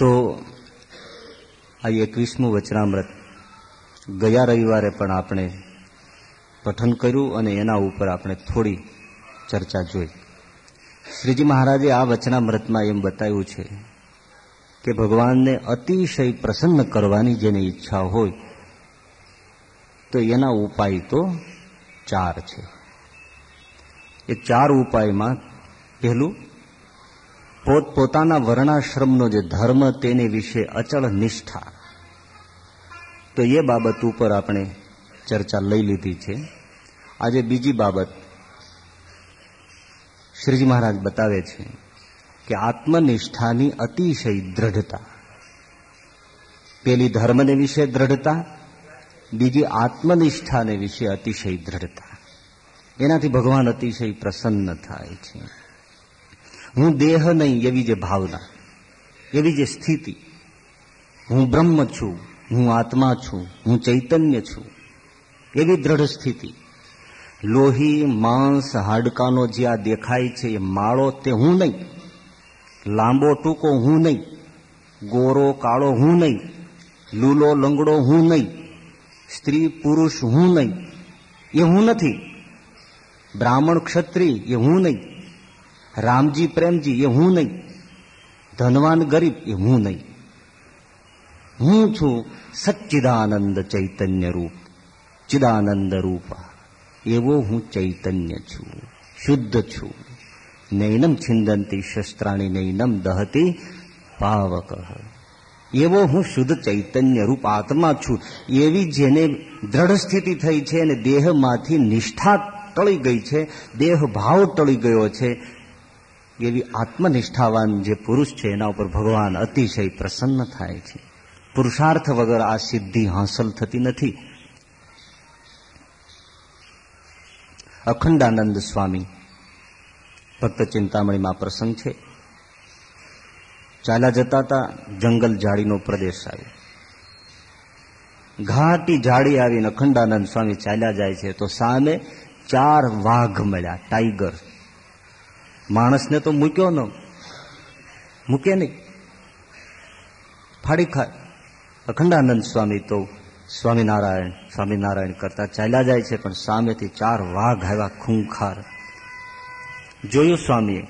તો આ એકવીસમું વચનામૃત. ગયા રવિવારે પણ આપણે પઠન કર્યું અને એના ઉપર આપણે થોડી ચર્ચા જોઈ. શ્રીજી મહારાજે આ વચનામૃતમાં એમ બતાવ્યું છે કે ભગવાનને અતિશય પ્રસન્ન કરવાની જેની ઈચ્છા હોય, તો એના ઉપાય તો ચાર છે. એ ચાર ઉપાયમાં પહેલું પોતપોતાના વર્ણાશ્રમનો જે ધર્મ તેને વિશે અચળ નિષ્ઠા. તો એ બાબત ઉપર આપણે ચર્ચા લઈ લીધી છે. આજે બીજી બાબત શ્રીજી મહારાજ બતાવે છે કે આત્મનિષ્ઠાની અતિશય દ્રઢતા. પેલી ધર્મને વિશે દ્રઢતા, બીજી આત્મનિષ્ઠાને વિશે અતિશય દ્રઢતા. એનાથી ભગવાન અતિશય પ્રસન્ન થાય છે. હું દેહ નહીં, એવી જે ભાવના, એવી જે સ્થિતિ. હું બ્રહ્મ છું, હું આત્મા છું, હું ચૈતન્ય છું, એવી દ્રઢ સ્થિતિ. લોહી, માંસ, હાડકાનો જે આ દેખાય છે, એ માળો તે હું નહીં. લાંબો ટૂંકો હું નહીં. ગોરો, કાળો હું નહીં. લૂલો, લંગડો હું નહીં. સ્ત્રી, પુરુષ હું નહીં. એ હું નથી. બ્રાહ્મણ, ક્ષત્રિય, એ હું નહીં. રામજી પ્રેમજી એ હું નહીં. ધનવાન ગરીબ એ હું નહીં. હું છું સચ્ચિદાનંદ ચૈતન્ય રૂપ. ચિદાનંદ રૂપ. એવો હું ચૈતન્ય છું. શુદ્ધ છું. નૈનમ છિંદંતી શસ્ત્રાણી નૈનમ દહતી પાવક. એવો હું શુદ્ધ ચૈતન્ય રૂપ આત્મા છું. એવી જેને દ્રઢ સ્થિતિ થઈ છે અને દેહમાંથી નિષ્ઠા ટળી ગઈ છે, દેહ ભાવ ટળી ગયો છે એવી આત્મનિષ્ઠાવાન જે પુરુષ છે, એના ઉપર ભગવાન અતિશય પ્રસન્ન થાય છે. પુરુષાર્થ વગર આ સિદ્ધિ હાંસલ થતી નથી. અખંડાનંદ સ્વામી, ભક્ત ચિંતામણીમાં પ્રસંગ છે. ચાલ્યા જતા હતા જંગલ ઝાડીનો પ્રદેશ આવ્યો. ઘાટી ઝાડી આવીને અખંડાનંદ સ્વામી ચાલ્યા જાય છે, તો સામે ચાર વાઘ મળ્યા, ટાઈગર. માણસને તો મૂક્યો ન. મૂકે નહીં. ફાડી ખાય. અખંડાનંદ સ્વામી તો સ્વામિનારાયણ સ્વામિનારાયણ કરતા ચાલ્યા જાય છે, પણ સામેથી ચાર વાઘ આવ્યા ખૂંખાર. જોયું સ્વામીએ,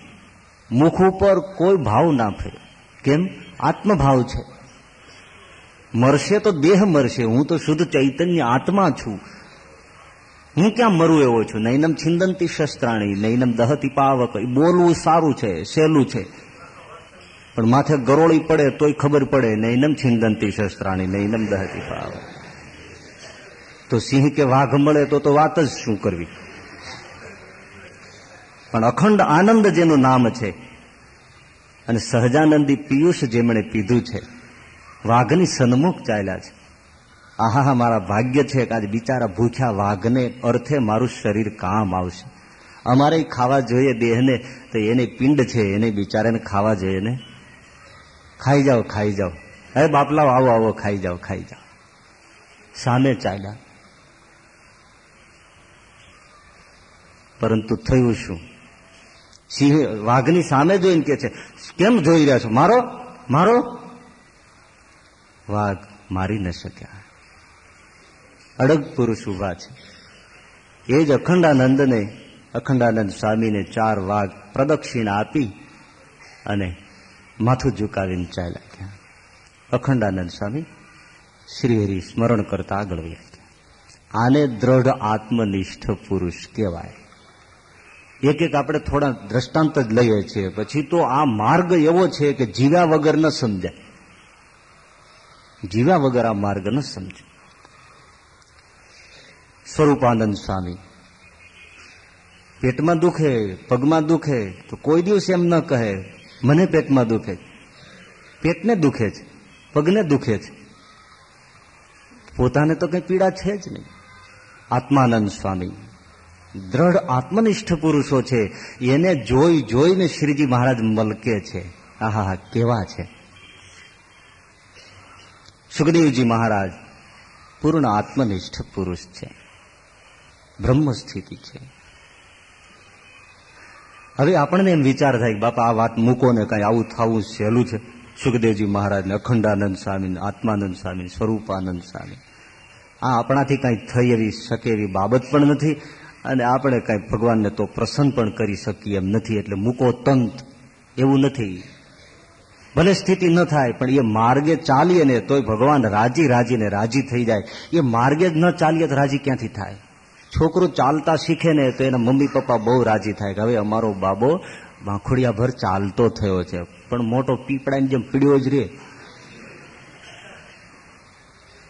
મુખ ઉપર કોઈ ભાવ ના ફેર. કેમ? આત્મભાવ છે. મરશે તો દેહ મરશે. હું તો શુદ્ધ ચૈતન્ય આત્મા છું. હું ક્યાં મરું એવો છું? નૈનમ છિંદંતી શસ્ત્રાણી, નૈનમ દહતી પાવક. બોલવું સારું છે, સહેલું છે. પણ માથે ગરોળી પડે તોય ખબર પડે, નૈનમ છિંદંતી શસ્ત્રાણી, નૈનમ દહતી પાવક. તો સિંહ કે વાઘ મળે તો તો વાત જ શું કરવી? પણ અખંડ આનંદ જેનું નામ છે, અને સહજાનંદી પિયુષ જેમણે પીધું છે, વાઘની સન્મુખ ચાલ્યા છે. આહા મારા ભાગ્ય છે કે આજે બિચારા ભૂખ્યા વાઘને અર્થે મારું શરીર કામ આવશે. અમારે ખાવા જોઈએ દેહને તો એને પિંડ છે, એને બિચારાને ખાવા જોઈએ ને. ખાઈ જાઓ ખાઈ જાઓ. હે બાપલાઓ આવો આવો, ખાઈ જાઓ ખાઈ જાઓ. સામે ચાલ્યા. પરંતુ થયું શું? સિંહ વાઘની સામે જોઈને કે છે, કેમ જોઈ રહ્યા છો? મારો મારો? વાઘ મારી ન શક્યા. અડગ પુરુષ ઊભા છે. એ જ અખંડાનંદને, અખંડાનંદ સ્વામીને ચાર વાઘ પ્રદક્ષિણા આપી અને માથું ઝુકાવીને ચાલ્યા ગયા. અખંડાનંદ સ્વામી શ્રીહરિ સ્મરણ કરતા આગળ વ્યા આને દ્રઢ આત્મનિષ્ઠ પુરુષ કહેવાય. એક એક આપણે થોડા દ્રષ્ટાંત જ લઈએ છીએ. પછી તો આ માર્ગ એવો છે કે જીવ્યા વગર ન સમજાય. જીવ્યા વગર આ માર્ગ ન સમજાય. સ્વરૂપાનંદ સ્વામી. પેટમાં દુખે, પગમાં દુખે, તો કોઈ દિવસ એમ ન કહે, મને પેટમાં દુખે પેટને દુખે છે, પગને દુખે છે. પોતાને તો કઈ પીડા છે જ નહીં. આત્માનંદ સ્વામી, દ્રઢ આત્મનિષ્ઠ પુરુષો છે. એને જોઈ જોઈને શ્રીજી મહારાજ મલકે છે. આહા કેવા છે. સુખદેવજી મહારાજ, પૂર્ણ આત્મનિષ્ઠ પુરુષ છે. બ્રહ્મ સ્થિતિ છે. હવે આપણને એમ વિચાર થાય કે બાપા, આ વાત મૂકો ને કઈ આવું થવું સહેલું છે. સુખદેવજી મહારાજને અખંડાનંદ સ્વામી આત્માનંદ સ્વામી સ્વરૂપાનંદ સ્વામી. આ આપણાથી કાંઈ થઈ એવી શકે એવી બાબત પણ નથી અને આપણે કાંઈ ભગવાનને તો પ્રસન્ન પણ કરી શકીએ એમ નથી એટલે મૂકો તંત. એવું નથી. ભલે સ્થિતિ ન થાય, પણ એ માર્ગે ચાલીએ ને તોય ભગવાન રાજી રાજીને રાજી થઈ જાય. એ માર્ગે જ ન ચાલીએ તો રાજી ક્યાંથી થાય? છોકરું ચાલતા શીખે ને તો એના મમ્મી પપ્પા બહુ રાજી થાય કે હવે અમારો બાબો વાંખોડિયા ભર ચાલતો થયો છે. પણ મોટો પીપળાની જેમ પીડ્યો જ રે.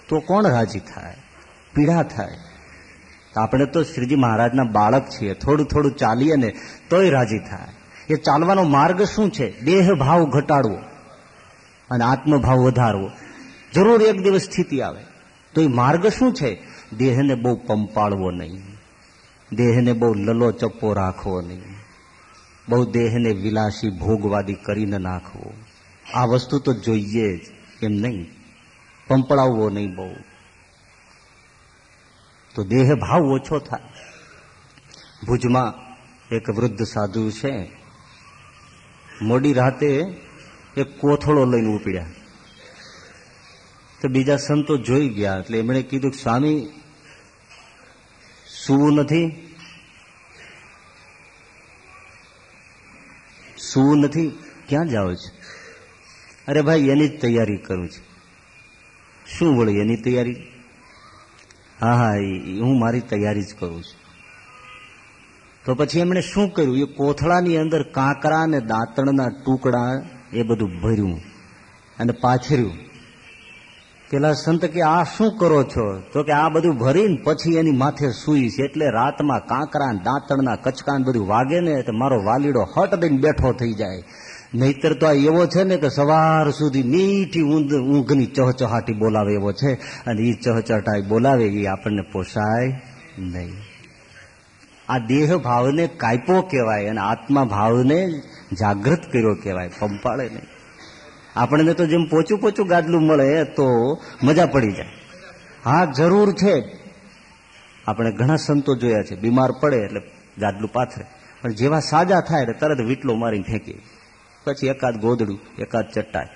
તો કોણ રાજી થાય? પીડા થાય. આપણે તો શ્રીજી મહારાજના બાળક છીએ. થોડું થોડું ચાલીએ ને તોય રાજી થાય. એ ચાલવાનો માર્ગ શું છે? દેહ ભાવ ઘટાડવો અને આત્મભાવ વધારવો. જરૂર એક દિવસ સ્થિતિ આવે. તો એ માર્ગ શું છે? દેહને બહુ પંપાળવો નહીં. દેહને બહુ લલો ચપ્પો રાખવો નહીં. બહુ દેહને વિલાસી ભોગવાદી કરીને નાખવો. આ વસ્તુ તો જોઈએ જ, એમ નહીં? પંપળાવવો નહીં બહુ. તો દેહ ભાવ ઓછો થાય. ભુજમાં એક વૃદ્ધ સાધુ છે. મોડી રાતે એક કોથળો લઈને ઉપડ્યા. તો બીજા સંતો જોઈ ગયા, એટલે એમણે કીધું સ્વામી સુવું નથી? સુવું નથી? ક્યાં જાઓ છો? અરે ભાઈ, એની જ તૈયારી કરું છું. શું વળું એની તૈયારી? હા હા હું મારી તૈયારી જ કરું છું. તો પછી એમણે શું કર્યું? એ કોથળાની અંદર કાંકરા અને દાંતણના ટુકડા એ બધું ભર્યું અને પાછર્યું. પેલા સંત કે, આ શું કરો છો? તો કે, આ બધું ભરીને પછી એની માથે સુઈશ એટલે રાતમાં કાંકરા દાંતણના કચકાન બધું વાગે ને, એટલે મારો વાલીડો હટ દઈને બેઠો થઈ જાય. નહીતર તો આ એવો છે ને કે, સવાર સુધી મીઠી ઊંઘ ઊંઘની ચહચહાટી બોલાવે એવો છે. અને એ ચહચહાટી બોલાવે એ આપણને પોસાય નહીં. આ દેહ ભાવને કાયપો કહેવાય અને આત્મા ભાવને જાગૃત કર્યો કહેવાય પંપાળે નહીં. આપણને તો જેમ પોચું પોચું ગાદલું મળે, તો મજા પડી જાય. હા, જરૂર છે. આપણે ઘણા સંતો જોયા છે, બીમાર પડે એટલે ગાદલું પાથરે. પણ જેવા સાજા થાય એટલે તરત વીટલો મારીને ફેંકી પછી એકાદ ગોદડું, એકાદ ચટ્ટાઈ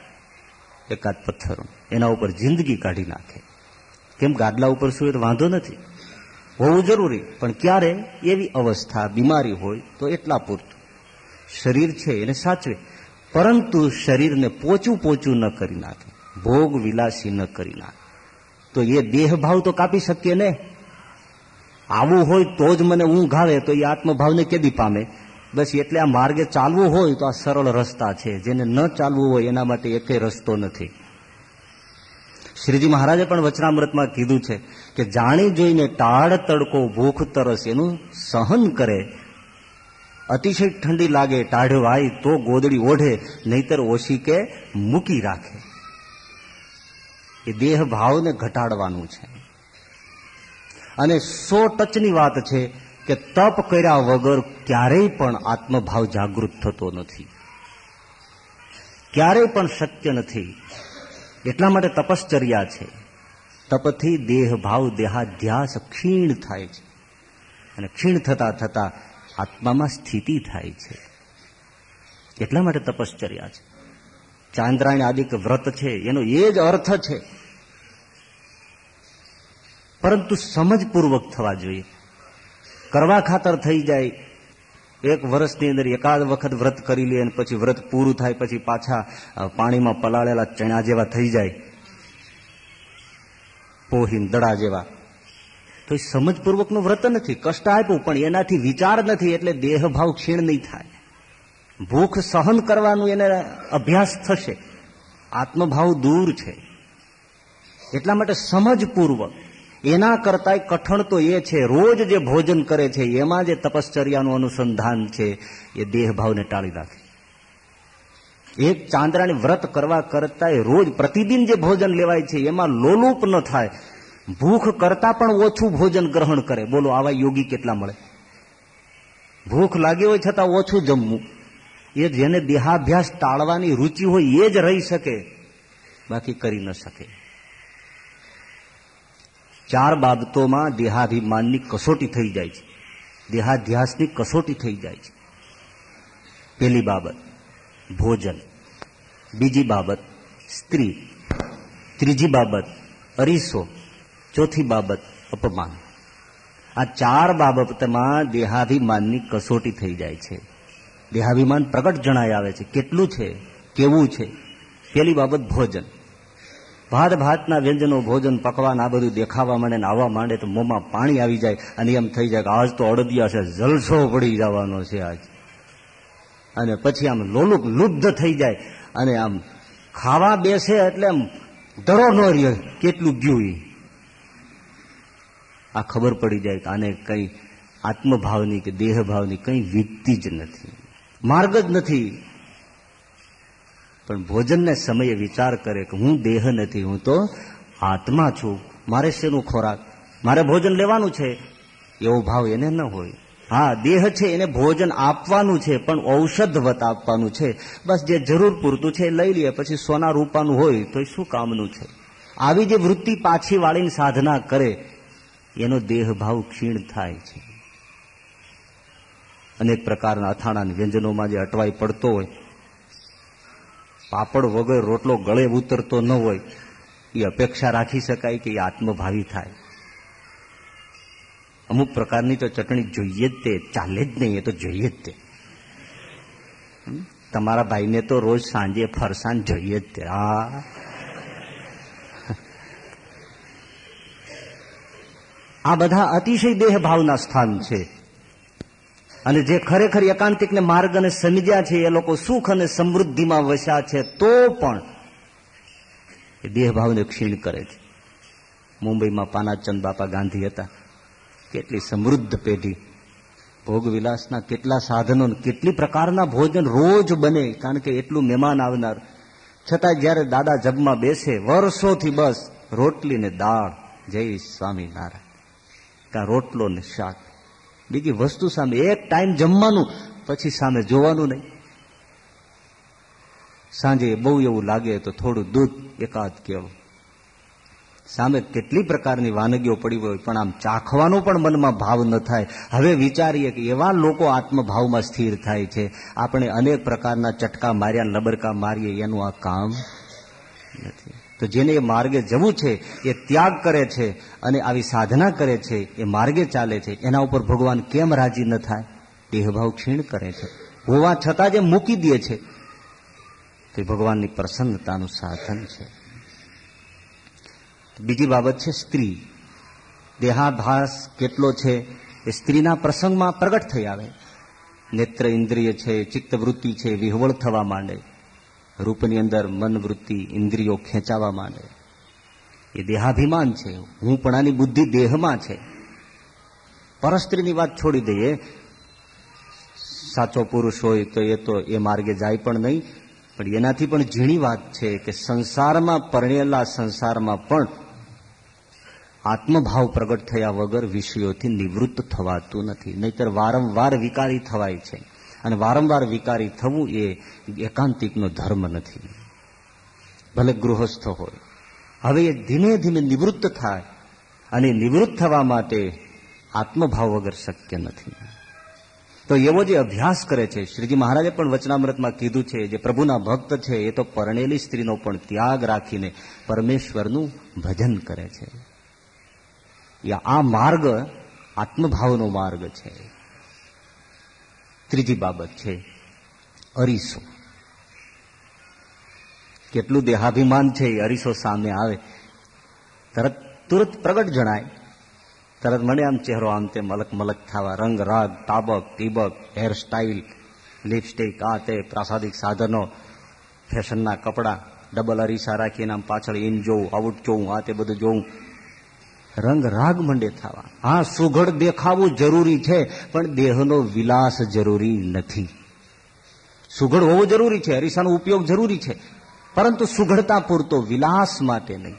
એકાદ પથ્થરો, એના ઉપર જિંદગી કાઢી નાખે. કેમ ગાદલા ઉપર શું તો વાંધો નથી. હોવું જરૂરી, પણ ક્યારે એવી અવસ્થા, બીમારી હોય તો એટલા પૂરતું. શરીર છે એને સાચવે. પરંતુ શરીરને પોચું પોચું ન કરી નાખે, ભોગ વિલાસી ન કરી નાખે. તો એ દેહભાવ તો કાપી શકીએ ને? આવું હોય તો જ મને ઊંઘ આવે, તો એ આત્મભાવને કેદી પામે? બસ એટલે આ માર્ગે ચાલવું હોય તો આ સરળ રસ્તા છે. જેને ન ચાલવું હોય એના માટે એકે રસ્તો નથી. શ્રીજી મહારાજે પણ વચનામૃતમાં કીધું છે કે જાણી જોઈને ટાળ તડકો ભૂખ તરસ એનું સહન કરે અતિશય ઠંડી લાગે ટાઢવાય તો ગોદડી ઓઢે, નહીતર ઓછી કે મૂકી રાખે. એ દેહ ભાવને ઘટાડવાનું છે. અને સો ટચની વાત છે કે તપ કર્યા વગર ક્યારેય પણ આત્મભાવ જાગૃત થતો નથી. ક્યારેય પણ શક્ય નથી. એટલા માટે તપશ્ચર્યા છે. તપથી દેહભાવ દેહાધ્યાસ ક્ષીણ થાય છે. અને ક્ષીણ થતા થતા આત્મામાં સ્થિતિ થાય છે. એટલા માટે તપશ્ચર્યા છે. ચાંદ્રાયણ આદિક વ્રત છે, એનો એ જ અર્થ છે. પરંતુ સમજપૂર્વક થવા જોઈએ. કરવા ખાતર થઈ જાય. એક વર્ષની અંદર એકાદ વખત વ્રત કરી લે અને પછી વ્રત પૂરું થાય, પછી પાછા પાણીમાં પલાળેલા ચણા જેવા થઈ જાય. પોહીન દડા જેવા. તો એ સમજપૂર્વકનું વ્રત નથી, કષ્ટ આપ્યું, પણ એનાથી વિચાર નથી એટલે દેહભાવ ક્ષીણ નહીં થાય. ભૂખ સહન કરવાનું એને અભ્યાસ થશે. આત્મભાવ દૂર છે. એટલા માટે સમજપૂર્વક, એના કરતા કઠણ તો એ છે, રોજ જે ભોજન કરે છે, એમાં જે તપશ્ચર્યાનું અનુસંધાન છે, એ દેહભાવને ટાળી નાખે. એક ચાંદ્રાને વ્રત કરવા કરતા રોજ પ્રતિદિન જે ભોજન લેવાય છે, એમાં લોલુપ ન થાય. ભૂખ કરતા પણ ઓછું ભોજન ગ્રહણ કરે. બોલો, આવા યોગી કેટલા મળે? ભૂખ લાગી હોય છતાં ઓછું જમવું. એ જેને દેહાભ્યાસ ટાળવાની રુચિ હોય એ જ રહી શકે, બાકી કરી ન શકે. ચાર બાબતોમાં દેહાભિમાનની કસોટી થઈ જાય છે. દેહાધ્યાસની કસોટી થઈ જાય છે. પેલી બાબત, ભોજન. બીજી બાબત, સ્ત્રી. ત્રીજી બાબત, અરીસો. ચોથી બાબત, અપમાન. આ ચાર બાબતમાં દેહાભિમાનની કસોટી થઈ જાય છે. દેહાભિમાન પ્રગટ જણાય આવે છે. કેટલું છે? કેવું છે? પેલી બાબત, ભોજન. ભાત ભાતના વ્યંજનો, ભોજન, પકવાન, આ બધું દેખાવા માંડે ને આવવા માંડે તો મોંમાં પાણી આવી જાય અને એમ થઈ જાય કે આજ તો અડદિયા છે, જલસો પડી જવાનો છે આજ. અને પછી આમ લોલુક લુબ્ધ થઈ જાય અને આમ ખાવા બેસે એટલે આમ ધરો ન રહ્યો. કેટલું ગયું આ ખબર પડી જાય કે આને કઈ આત્મભાવની કે દેહભાવની કઈ વીકતી જ નથી. માર્ગ જ નથી. પણ ભોજનને સમયે વિચાર કરે કે હું દેહ નથી, હું તો આત્મા છું. મારે શેનું ખોરાક? મારે ભોજન લેવાનું છે. એવો ભાવ એને ન હોય. હા, દેહ છે, એને ભોજન આપવાનું છે, પણ ઔષધવત આપવાનું છે. બસ જે જરૂર પૂરતું છે લઈ લે, પછી સોના રૂપાનું હોય તો શું કામનું છે? આવી જે વૃત્તિ પાછી વાળીને સાધના કરે એનો દેહભાવ ક્ષીણ થાય છે. અનેક પ્રકારના અથાણા વ્યંજનોમાં જે અટવાઈ પડતો હોય, પાપડ વગર રોટલો ગળે ઉતરતો ન હોય, એ અપેક્ષા રાખી શકાય કે એ આત્મભાવી થાય. અમુક પ્રકારની તો ચટણી જોઈએ જ તે, ચાલે જ નહીં, એ તો જોઈએ જ તે. તમારા ભાઈને તો રોજ સાંજે ફરસાણ જોઈએ જ તે. આ આ બધા અતિશય દેહ ભાવના સ્થાન છે. અને જે ખરેખર એકાંતિકને માર્ગ અને સમજ્યા છે, એ લોકો સુખ અને સમૃદ્ધિમાં વસ્યા છે, તો પણ એ દેહભાવને ક્ષીણ કરે છે. મુંબઈમાં પાનાચંદ બાપા ગાંધી હતા. કેટલી સમૃદ્ધ પેઢી. ભોગવિલાસના કેટલા સાધનો કેટલી પ્રકારના ભોજન રોજ બને, કારણ કે એટલું મહેમાન આવનાર. છતાં જ્યારે દાદા જગમાં બેસે, વર્ષોથી બસ રોટલી ને દાળ. જય સ્વામિનારાયણ. કાં રોટલો ને શાક. બીજી વસ્તુ સામે એક ટાઈમ જમવાનું, પછી સામે જોવાનું નહીં. સાંજે બહુ એવું લાગે તો થોડું દૂધ એકાદ કેળું. સામે કેટલી પ્રકારની વાનગીઓ પડી હોય, પણ આમ ચાખવાનો પણ મનમાં ભાવ ન થાય. હવે વિચારીએ કે એવા લોકો આત્મભાવમાં સ્થિર થાય છે. આપણે અનેક પ્રકારના ચટકા માર્યા, લબરકા મારીએ, એનું આ કામ નથી. તો જેને એ માર્ગે જવું છે, એ ત્યાગ કરે છે અને આવી સાધના કરે છે, એ માર્ગે ચાલે છે, એના ઉપર ભગવાન કેમ રાજી ન થાય? દેહભાવ ક્ષીણ કરે છે. હોવા છતાં જે મૂકી દે છે, તે ભગવાનની પ્રસન્નતાનું સાધન છે. બીજી બાબત છે સ્ત્રી. દેહાભાસ કેટલો છે, એ સ્ત્રીના પ્રસંગમાં પ્રગટ થઈ આવે. નેત્ર ઇન્દ્રિય છે, ચિત્તવૃત્તિ છે, વિહવળ થવા માંડે. રૂપની અંદર મન, વૃત્તિ, ઇન્દ્રિયો ખેંચાવા માંડે. એ દેહાભિમાન છે. હું પણ આની બુદ્ધિ દેહમાં છે. પરસ્ત્રીની વાત છોડી દઈએ. સાચો પુરુષ હોય તો એ તો એ માર્ગે જાય પણ નહીં. પણ એનાથી પણ ઝીણી વાત છે કે સંસારમાં પરણેલા સંસારમાં પણ આત્મભાવ પ્રગટ થયા વગર વિષયોથી નિવૃત્ત થવાતું નથી. નહીતર વારંવાર વિકારી થવાય છે. અને વારંવાર વિકારી થવું એ એકાંતિકનો ધર્મ નથી. ભલે ગૃહસ્થ હોય. હવે એ ધીમે ધીમે નિવૃત્ત થાય અને નિવૃત્ત થવા માટે આત્મભાવ વગર શક્ય નથી. તો એવો જે અભ્યાસ કરે છે, શ્રીજી મહારાજે પણ વચનામૃતમાં કીધું છે, જે પ્રભુના ભક્ત છે, એ તો પરણેલી સ્ત્રીનો પણ ત્યાગ રાખીને પરમેશ્વરનું ભજન કરે છે. આ માર્ગ આત્મભાવનો માર્ગ છે. ત્રીજી બાબત છે, અરીસો. કેટલું દેહાભિમાન છે એ અરીસો સામે આવે. તરત, તુરત પ્રગટ જણાય. તરત મને આમ ચહેરો આમ તે મલક મલક થવા. રંગ, રાગ, તાબક, ટીબક હેરસ્ટાઇલ લિપસ્ટિક આ તે પ્રાસાદિક સાધનો ફેશનના કપડાં ડબલ અરીસા રાખીને આમ પાછળ ઇન જોઉં આઉટ જોઉં, આ તે બધું જોવું રંગ રાગ મંડે થવા. હા, સુઘડ દેખાવું જરૂરી છે, પણ દેહનો વિલાસ જરૂરી નથી. સુઘડ હોવો જરૂરી છે, અરીસાનો ઉપયોગ જરૂરી છે, પરંતુ સુઘડતા પૂરતો વિલાસ માટે નહીં.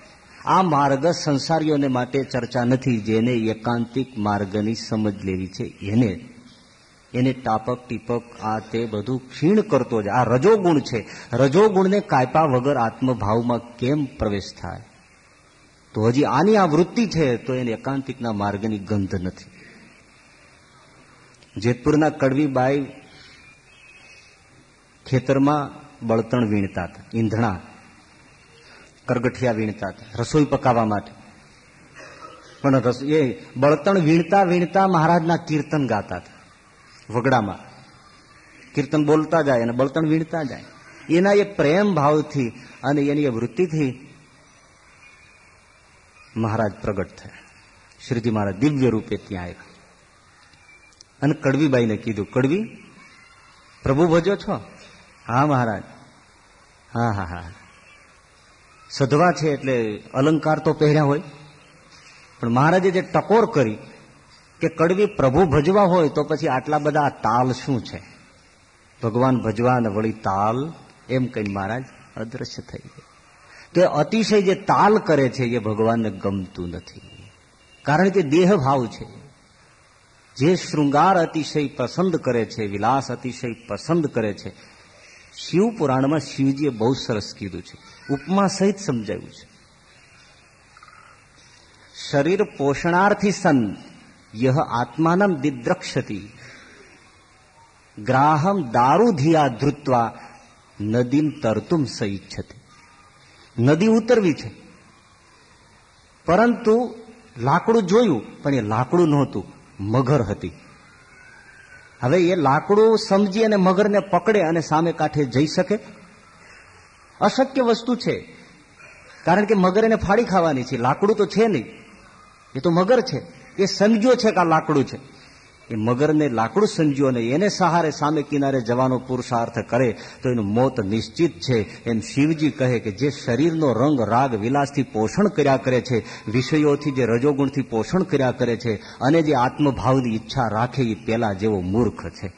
આ માર્ગ સંસારીઓને માટે ચર્ચા નથી, જેને એકાંતિક માર્ગની સમજ લેવી છે. એને એને ટાપક, ટીપક, આ તે બધું ક્ષીણ કરતો જ, આ રજોગુણ છે. રજોગુણને કાયપા વગર આત્મભાવમાં કેમ પ્રવેશ થાય? તો હજી આની આ વૃત્તિ છે, તો એને એકાંતિકના માર્ગની ગંધ નથી. જેતપુરના કડવીબાઈ ખેતરમાં બળતણ વીણતા હતા, ઈંધણા, કરગઠિયા વીણતા હતા, રસોઈ પકાવવા માટે. પણ એ બળતણ વીણતા વીણતા મહારાજના કીર્તન ગાતા હતા, વગડામાં. કીર્તન બોલતા જાય અને બળતણ વીણતા જાય. એના એ પ્રેમ ભાવથી અને એની એ વૃત્તિથી મહારાજ પ્રગટ થયા. શ્રીજી મહારાજ દિવ્ય રૂપે ત્યાં આવ્યા. અને કડવીબાઈને કીધું, કડવી, પ્રભુ ભજો છો? હા, મહારાજ. હા હા હા. સધવા છે એટલે અલંકાર તો પહેર્યા હોય. પણ મહારાજે જે ટકોર કરી કે કડવી પ્રભુ ભજવા હોય, તો પછી આટલા બધા તાલ શું છે? ભગવાન ભજવા અને વળી તાલ, એમ કઈ મહારાજ અદ્રશ્ય થઈ ગયા. તો અતિશય જે તાલ કરે છે એ ભગવાનને ગમતું નથી. કારણ કે દેહ ભાવ છે. જે શૃંગાર અતિશય પસંદ કરે છે, વિલાસ અતિશય પસંદ કરે છે, શિવ પુરાણમાં શિવજીએ બહુ સરસ કીધું છે. ઉપમા સહિત સમજાવ્યું છે. શરીર પોષણાર્થી સન, યહ આત્માનમ દિદ્રક્ષતી. ગ્રાહમ દારૂધિયા ધૃત્વા, નદીમ તરતુમ સઈચ્છતી નદી ઉતરવી છે. પરંતુ લાકડું જોયું, પણ એ લાકડું નહોતું, મગર હતી. હવે એ લાકડું સમજી અને મગરને પકડે અને સામે કાંઠે જઈ શકે? અશક્ય વસ્તુ છે, કારણ કે મગર એને ફાડી ખાવાની છે. લાકડું તો છે નહીં. એ તો મગર છે. એ સમજ્યો છે કે આ લાકડું છે. એ મગરને લાકડું સમજ્યો અને એને સહારે સામે કિનારે જવાનો પુરુષાર્થ કરે, તો એનું મોત નિશ્ચિત છે. એમ શિવજી કહે કે જે શરીરનો રંગ રાગ વિલાસથી પોષણ કર્યા કરે છે, વિષયોથી જે રજોગુણથી પોષણ કર્યા કરે છે, અને જે આત્મભાવની ઈચ્છા રાખે એ પેલા જેવો મૂર્ખ છે.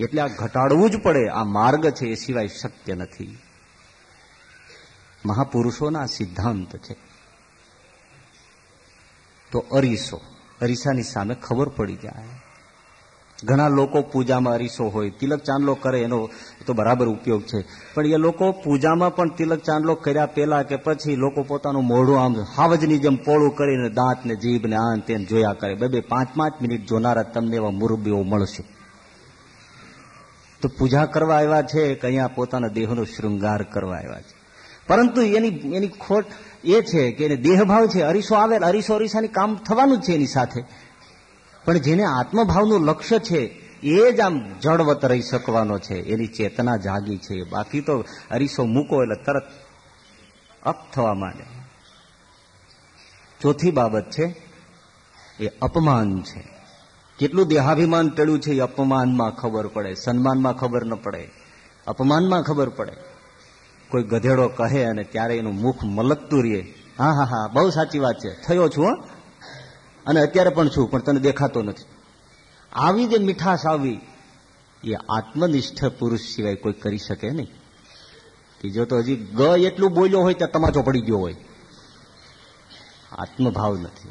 એટલે આ ઘટાડવું જ પડે, આ માર્ગ છે, એ સિવાય શક્ય નથી. મહાપુરુષોના સિદ્ધાંત છે. તો અરીસો. અરીસાની સામે ખબર પડી જાય. ઘણા લોકો પૂજામાં અરીસો હોય, તિલક ચાંદલો કરે એનો તો બરાબર ઉપયોગ છે. પણ એ લોકો પૂજામાં પણ તિલક ચાંદલો કર્યા પેલા કે પછી લોકો પોતાનું મોઢું આમ હાવજની જેમ પોળું કરીને દાંત ને જીભ ને આન તેન જોયા કરે. બે બે પાંચ પાંચ મિનિટ જોનારા તમને એવા મુરબીઓ મળશે. તો પૂજા કરવા આવ્યા છે કે અહીંયા પોતાના દેહનો શૃંગાર કરવા આવ્યા છે. પરંતુ એની એની ખોટ એ છે કે એને દેહભાવ છે, અરીસો આવે અરીસો અરીસાની કામ થવાનું છે એની સાથે. પણ જેને આત્મભાવનું લક્ષ્ય છે, એ જ આમ જળવત રહી શકવાનો છે, એની ચેતના જાગી છે. બાકી તો અરીસો મૂકો એટલે તરત અપ થવા માંડે. ચોથી બાબત છે, એ અપમાન છે. કેટલું દેહાભિમાન ટળ્યું છે એ અપમાનમાં ખબર પડે, સન્માનમાં ખબર ન પડે. અપમાનમાં ખબર પડે. કોઈ ગધેડો કહે અને ત્યારે એનું મુખ મલકતું રહીએ હા હા હા, બહુ સાચી વાત છે. થયો છું અને અત્યારે પણ છું, પણ તને દેખાતો નથી. આવી જે મીઠાશ આવી, એ આત્મનિષ્ઠ પુરુષ સિવાય કોઈ કરી શકે નહીં. બીજો તો હજી ગ એટલું બોલ્યો હોય ત્યાં તમાચો પડી ગયો હોય. આત્મભાવ નથી.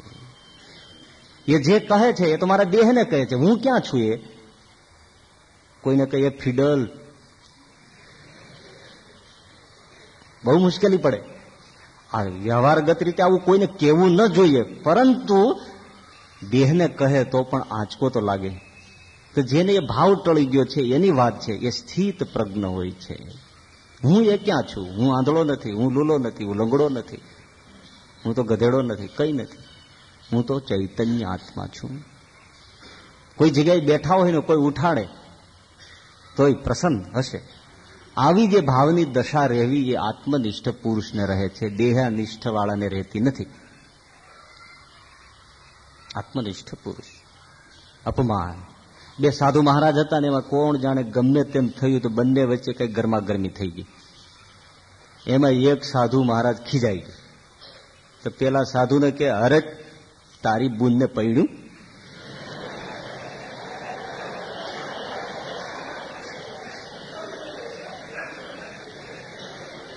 એ જે કહે છે, એ તો મારા દેહને કહે છે. હું ક્યાં છું એ? કોઈને કહીએ ફિડલ બહુ મુશ્કેલી પડે. આ વ્યવહારગત રીતે આવું કોઈને કહેવું ન જોઈએ, પરંતુ દેહને કહે તો પણ આંચકો તો લાગે. તો જેને એ ભાવ ટળી ગયો છે, એની વાત છે, એ સ્થિત પ્રજ્ઞ હોય છે. હું એ ક્યાં છું? હું આંધળો નથી, હું લૂલો નથી, હું લંગડો નથી, હું તો ગધેડો નથી, કઈ નથી. હું તો ચૈતન્ય આત્મા છું. કોઈ જગ્યાએ બેઠા હોય ને, કોઈ ઉઠાડે, તોય પ્રસન્ન હશે. આવી જે ભાવની દશા રહેવી એ આત્મનિષ્ઠ પુરુષને રહે છે દેહનિષ્ઠ વાળાને રહેતી નથી. આત્મનિષ્ઠ પુરુષ. અપમાન. બે સાધુ મહારાજ હતા ને એમાં કોણ જાણે ગમે તેમ થયું તો બંને વચ્ચે કઈ ગરમા ગરમી થઈ ગઈ. એમાં એક સાધુ મહારાજ ખીજાઈ ગયો. તો પેલા સાધુને કે, અરે, તારી બુનને પૈડ્યું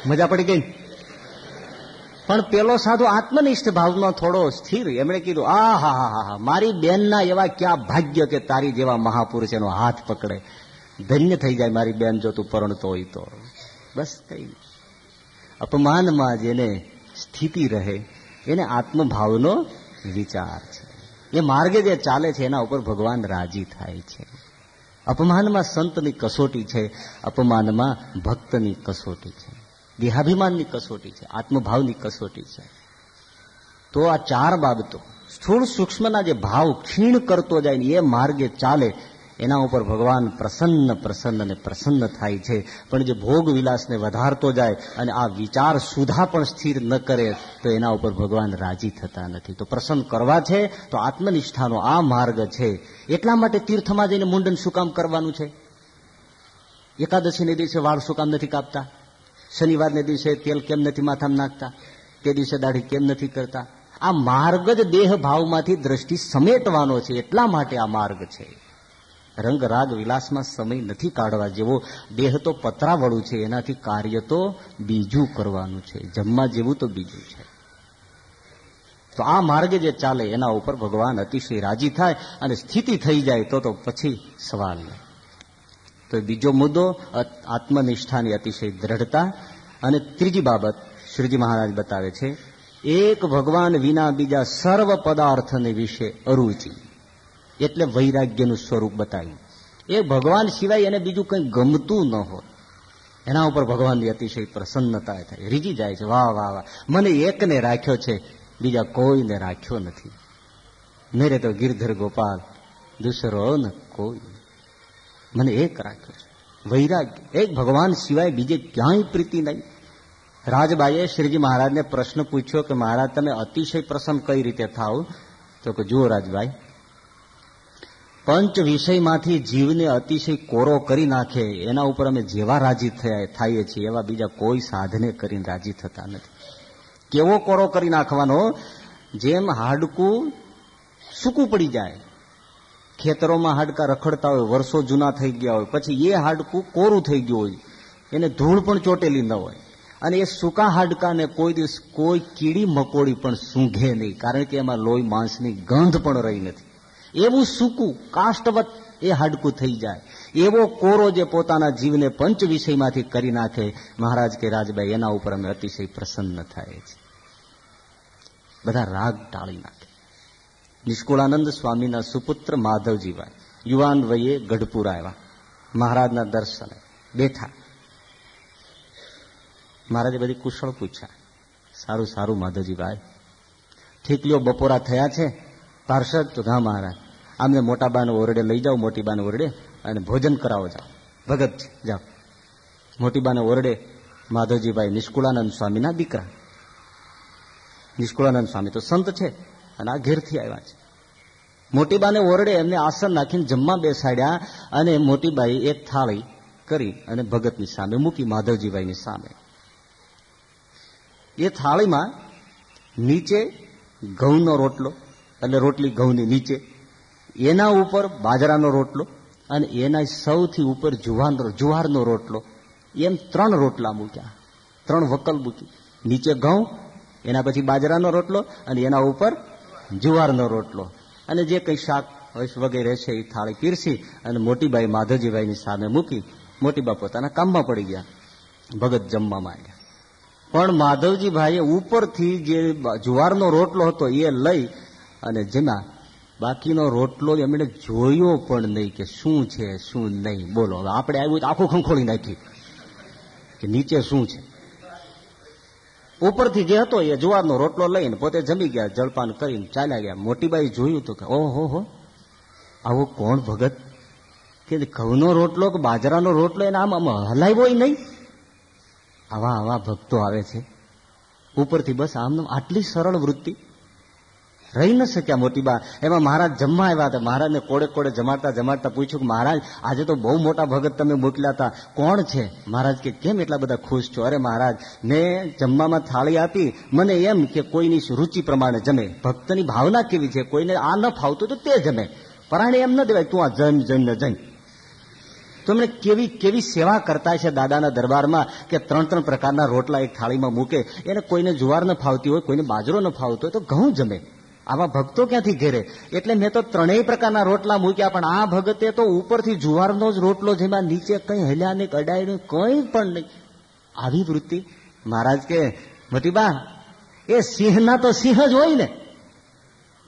મજા પડી ગઈ? પણ પેલો સાધુ આત્મનિષ્ઠ ભાવમાં થોડો સ્થિર. એમણે કીધું, આ હા હા હા મારી બેનના એવા ક્યાં ભાગ્ય કે તારી જેવા મહાપુરુષ એનો હાથ પકડે. ધન્ય થઈ જાય મારી બેન જો તું પરણતો હોય તો. બસ કઈ અપમાનમાં જેને સ્થિતિ રહે. એને આત્મભાવનો વિચાર છે. એ માર્ગે જે ચાલે છે એના ઉપર ભગવાન રાજી થાય છે. અપમાનમાં સંતની કસોટી છે, અપમાનમાં ભક્તની કસોટી છે. દેહાભિમાનની કસોટી છે, આત્મભાવની કસોટી છે. તો આ ચાર બાબતો, સ્થૂળ સૂક્ષ્મના જે ભાવ ક્ષીણ કરતો જાય એ માર્ગે ચાલે, એના ઉપર ભગવાન પ્રસન્ન પ્રસન્ન અને પ્રસન્ન થાય છે. પણ જે ભોગ વિલાસને વધારતો જાય અને આ વિચાર સુધા પણ સ્થિર ન કરે, તો એના ઉપર ભગવાન રાજી થતા નથી. તો પ્રસન્ન કરવા છે, તો આત્મનિષ્ઠાનો આ માર્ગ છે. એટલા માટે તીર્થમાં જઈને મુંડન શું કામ કરવાનું છે? એકાદશીને દિવસે વાળ શું કામ નથી કાપતા? શનિવારને દિવસે તેલ કેમ નથી માથામાં નાખતા? તે દિવસે દાઢી કેમ નથી કરતા? આ માર્ગ જ દેહ ભાવમાંથી દ્રષ્ટિ સમેટવાનો છે. એટલા માટે આ માર્ગ છે. રંગ રાગ વિલાસમાં સમય નથી કાઢવા જેવો. દેહ તો પતરાવળું છે. એનાથી કાર્ય તો બીજું કરવાનું છે. જમવા જેવું તો બીજું છે. તો આ માર્ગ જે ચાલે, એના ઉપર ભગવાન અતિશય રાજી થાય અને સ્થિતિ થઈ જાય તો તો પછી સવાલ નહીં. તો બીજો મુદ્દો આત્મનિષ્ઠાની અતિશય દ્રઢતા. અને ત્રીજી બાબત શ્રીજી મહારાજ બતાવે છે, એક ભગવાન વિના બીજા સર્વ પદાર્થને વિશે અરુચિ. એટલે વૈરાગ્યનું સ્વરૂપ બતાવ્યું. એ ભગવાન સિવાય એને બીજું કંઈ ગમતું ન હોય. એના ઉપર ભગવાનની અતિશય પ્રસન્નતા થાય. રીજી જાય છે, વાહ વાહ વાહ. મને એકને રાખ્યો છે, બીજા કોઈને રાખ્યો નથી. મેરે તો ગિરધર ગોપાલ, દુસરો ન કોઈ. મને એક રાખ્યો છે. વૈરાગ્ય. એક ભગવાન સિવાય બીજે ક્યાંય પ્રીતિ નહીં. રાજબાઈએ શ્રીજી મહારાજને પ્રશ્ન પૂછ્યો કે મહારાજ, તમે અતિશય પ્રસન્ન કઈ રીતે થાવ તો કે જુઓ રાજભાઈ પંચ વિષયમાંથી જીવને અતિશય કોરો કરી નાખે, એના ઉપર અમે જેવા રાજી થયા, થઈએ છીએ, એવા બીજા કોઈ સાધને કરીને રાજી થતા નથી. કેવો કોરો કરી નાખવાનો? જેમ હાડકું સૂકું પડી જાય ખેતરોમાં હાડકા રખડતા હોય, વર્ષો જૂના થઈ ગયા હોય, પછી એ હાડકું કોરું થઈ ગયું હોય, એને ધૂળ પણ ચોટેલી ન હોય. અને એ સૂકા હાડકાને કોઈ દિવસ કોઈ કીડી મકોડી પણ સૂંઘે નહીં, કારણ કે એમાં લોહી માંસની ગંધ પણ રહી નથી. એવું સૂકું કાષ્ટવત એ હાડકું થઈ જાય. એવો કોરો જે પોતાના જીવને પંચ વિષયમાંથી કરી નાખે, મહારાજ કે રાજભાઈ, એના ઉપર અમે અતિશય પ્રસન્ન થાય છે. બધા રાગ ટાળી નાખે. નિષ્કુળાનંદ સ્વામીના સુપુત્ર માધવજીભાઈ યુવાન વયે ગઢપુર આવ્યા. મહારાજના દર્શને બેઠા. મહારાજે બધી કુશળ પૂછ્યા. સારું સારું માધવજીભાઈ ઠીકલીઓ બપોરા થયા છે. પાર્ષદ, તો હા મહારાજ. આમને મોટા બાને ઓરડે લઈ જાઓ, મોટી બાને ઓરડે અને ભોજન કરાવો જાઓ. ભગત છે, જાઓ. મોટી બાને ઓરડે માધવજીભાઈ નિષ્કુળાનંદ સ્વામીના દીકરા. નિષ્કુળાનંદ સ્વામી તો સંત છે. અને આ ઘેરથી આવ્યા છે. મોટીબાને ઓરડે એમને આસન નાખીને જમવા બેસાડ્યા અને મોટીબાઈ એક થાળી કરી અને ભગતની સામે મૂકી, માધવજીભાઈની સામે. એ થાળીમાં નીચે ઘઉંનો રોટલો એટલે રોટલી ઘઉંની નીચે, એના ઉપર બાજરાનો રોટલો અને એના સૌથી ઉપર જુવારનો જુવારનો રોટલો, એમ ત્રણ રોટલા મૂક્યા. ત્રણ વકલ મૂકી. નીચે ઘઉં, એના પછી બાજરાનો રોટલો અને એના ઉપર જુવારનો રોટલો. અને જે કંઈ શાક વગેરે છે એ થાળી પીરસી અને મોટીબાઈ માધવજીભાઈની સામે મૂકી મોટીબા પોતાના કામમાં પડી ગયા. ભગત જમવા માંડ્યા. પણ માધવજીભાઈએ ઉપરથી જે જુવારનો રોટલો હતો એ લઈ અને જેમાં બાકીનો રોટલો એમણે જોયો પણ નહીં કે શું છે, શું નહીં, બોલો, હવે આપણે આવ્યું આખું ખંખોળી નાખી. કે નીચે શું છે? ઉપરથી જે હતો એ જુવારનો રોટલો લઈને પોતે જમી ગયા, જળપાન કરીને ચાલ્યા ગયા. મોટીબાઈ જોયું તો કે, ઓહો હો, આવો કોણ ભગત? કે ઘઉંનો રોટલો કે બાજરાનો રોટલો એને આમ આમ હલાવ્યો નહીં? આવા આવા ભક્તો આવે છે. ઉપરથી બસ આમ આટલી સરળ વૃત્તિ રહી ન શક્યા મોટીબા એમાં મહારાજ જમવા આવ્યા હતા. મહારાજને કોડે કોડે જમાડતા જમાડતા પૂછ્યું કે, મહારાજ, આજે તો બહુ મોટા ભગત તમે મોકલ્યા હતા. કોણ છે? મહારાજ કે, કેમ એટલા બધા ખુશ છો? અરે મહારાજ, મેં જમવામાં થાળી આપી. મને એમ કે કોઈની રુચિ પ્રમાણે જમે. ભક્તની ભાવના કેવી છે? કોઈને આ ન ફાવતું તો તે જમે. પરાણે એમ ન દેવાય, તું આ જમ જમ ને જમ તમને કેવી કેવી સેવા કરતા છે દાદાના દરબારમાં કે ત્રણ ત્રણ પ્રકારના રોટલા એક થાળીમાં મૂકે. એને કોઈને જુવાર ન ફાવતી હોય, કોઈને બાજરો ન ફાવતો હોય તો ઘઉં જમે. આવા ભક્તો ક્યાંથી ઘેરે? એટલે મેં તો ત્રણેય પ્રકારના રોટલા મૂક્યા, પણ આ ભગતે તો ઉપરથી જુવારનો જ રોટલો જેમાં નીચે કંઈ હલ્યા નહીં કડાય નહીં કંઈ પણ નહીં. આવી વૃત્તિ. મહારાજ કે મટીબા એ સિંહના તો સિંહ જ હોય ને.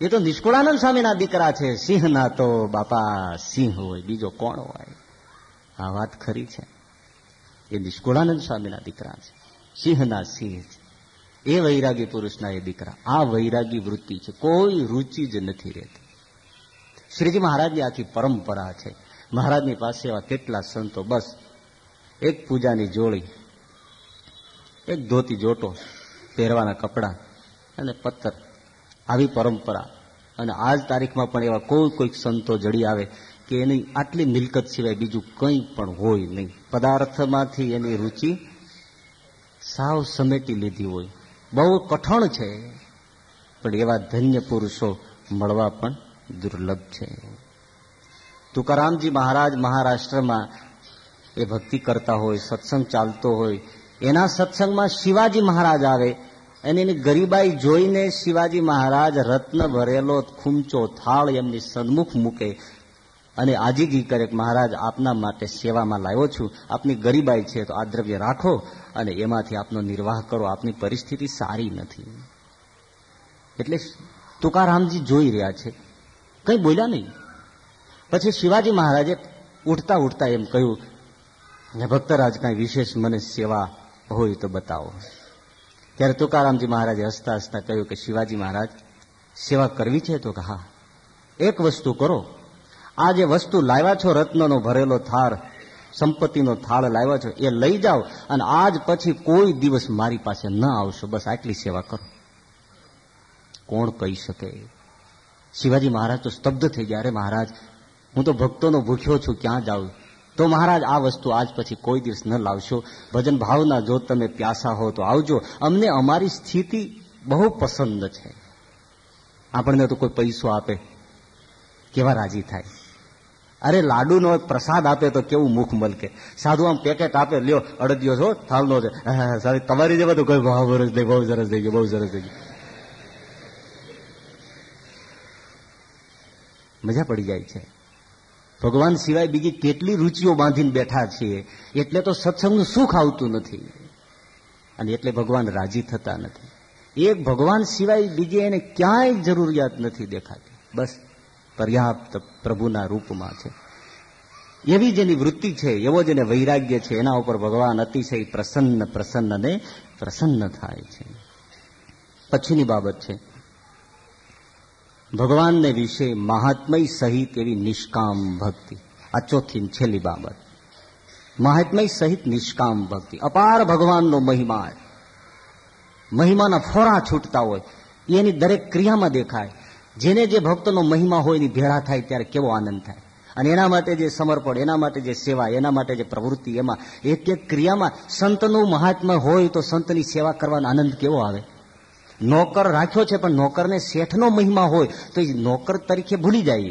એ તો નિષ્કુળાનંદ સ્વામીના દીકરા છે. સિંહના તો બાપા સિંહ હોય, બીજો કોણ હોય? આ વાત ખરી છે. એ નિષ્કુળાનંદ સ્વામીના દીકરા છે. સિંહના સિંહ છે. એ વૈરાગી પુરુષના એ દીકરા. આ વૈરાગી વૃત્તિ છે. કોઈ રુચિ જ નથી રહેતી. શ્રીજી મહારાજની આખી પરંપરા છે. મહારાજની પાસે એવા કેટલા સંતો. બસ એક પૂજાની જોડી એક ધોતી જોટો, પહેરવાના કપડાં અને પથ્થર. આવી પરંપરા. અને આજ તારીખમાં પણ એવા કોઈ કોઈક સંતો જડી આવે કે એની આટલી મિલકત સિવાય બીજું કંઈ પણ હોય નહીં. પદાર્થમાંથી એની રુચિ સાવ સમેટી લીધી હોય. બહુ કઠણ છે, પણ એવા ધન્ય પુરુષો મળવા પણ દુર્લભ છે. તુકારામજી મહારાજ મહારાષ્ટ્રમાં એ ભક્તિ કરતા હોય, સત્સંગ ચાલતો હોય, એના સત્સંગમાં શિવાજી મહારાજ આવે, અને એની ગરીબાઈ જોઈને શિવાજી મહારાજ રત્ન ભરેલો ખૂમચો થાળ એમની સન્મુખ મૂકે અને આજીજી કરે મહારાજ, આપના માટે સેવામાં લાવ્યો છું. આપની ગરીબાઈ છે તો આ દ્રવ્ય રાખો અને એમાંથી આપનો નિર્વાહ કરો. આપની પરિસ્થિતિ સારી નથી. એટલે તુકારામજી જોઈ રહ્યા છે. કંઈ બોલ્યા નહીં. પછી શિવાજી મહારાજે ઉઠતા ઉઠતા એમ કહ્યું ભક્તરાજ, કાંઈ વિશેષ મને સેવા હોય તો બતાવો. ત્યારે તુકારામજી મહારાજે હસતા હસતા કહ્યું કે, શિવાજી મહારાજ, સેવા કરવી છે તો કે હા. એક વસ્તુ કરો. આ જે વસ્તુ લાવ્યા છો, રત્નનો ભરેલો થાળ, સંપત્તિનો થાળ લાવ્યા છો, એ લઈ જાઓ અને આજ પછી કોઈ દિવસ મારી પાસે ન આવશો. બસ આટલી સેવા કરો. કોણ કહી શકે? શિવાજી મહારાજ તો સ્તબ્ધ થઈ ગયા. અરે મહારાજ, હું તો ભક્તોનો ભૂખ્યો છું, ક્યાં જાઉં? તો મહારાજ, આ વસ્તુ આજ પછી કોઈ દિવસ ન લાવશો. ભજન ભાવના જો તમે પ્યાસા હો તો આવજો. અમને અમારી સ્થિતિ બહુ પસંદ છે. આપણને તો કોઈ પૈસો આપે. કેવા રાજી થાય? અરે લાડુનો પ્રસાદ આપે તો કેવું મુખ મલકે? સાધુ આમ પેકેટ આપે, લ્યો, અડદિયો છો થાલનો છે. સારી, તમારી જેવા તો કોઈ ભાવ સરસ થઈ બહુ સરસ થઈ ગયું, બહુ સરસ થઈ ગયું. મજા પડી જાય છે. ભગવાન સિવાય બીજી કેટલી રુચિઓ બાંધીને બેઠા છીએ, એટલે તો સત્સંગનું સુખ આવતું નથી. અને એટલે ભગવાન રાજી થતા નથી. એક ભગવાન સિવાય બીજી એને ક્યાંય જરૂરિયાત નથી દેખાતી. બસ પર્યાપ્ત પ્રભુના રૂપમાં છે. એવી જેની વૃત્તિ છે, એવો જેને વૈરાગ્ય છે, એના ઉપર ભગવાન અતિશય પ્રસન્ન પ્રસન્ન ને પ્રસન્ન થાય છે. પછીની બાબત છે, ભગવાનને વિશે મહાત્મય સહિત એવી નિષ્કામ ભક્તિ. આ ચોથી છેલ્લી બાબત. મહાત્મય સહિત નિષ્કામ ભક્તિ. અપાર ભગવાનનો મહિમા મહિમાના ફોરા છૂટતા હોય. એની દરેક ક્રિયામાં દેખાય. જેને જે ભક્તનો મહિમા હોય એની ભેળા થાય ત્યારે કેવો આનંદ થાય. અને એના માટે જે સમર્પણ, એના માટે જે સેવા, એના માટે જે પ્રવૃત્તિ, એમાં એક એક ક્રિયામાં સંતનું મહાત્મા હોય તો સંતની સેવા કરવાનો આનંદ કેવો આવે? નોકર રાખ્યો છે પણ નોકરને શેઠનો મહિમા હોય તો એ નોકર તરીકે ભૂલી જાય.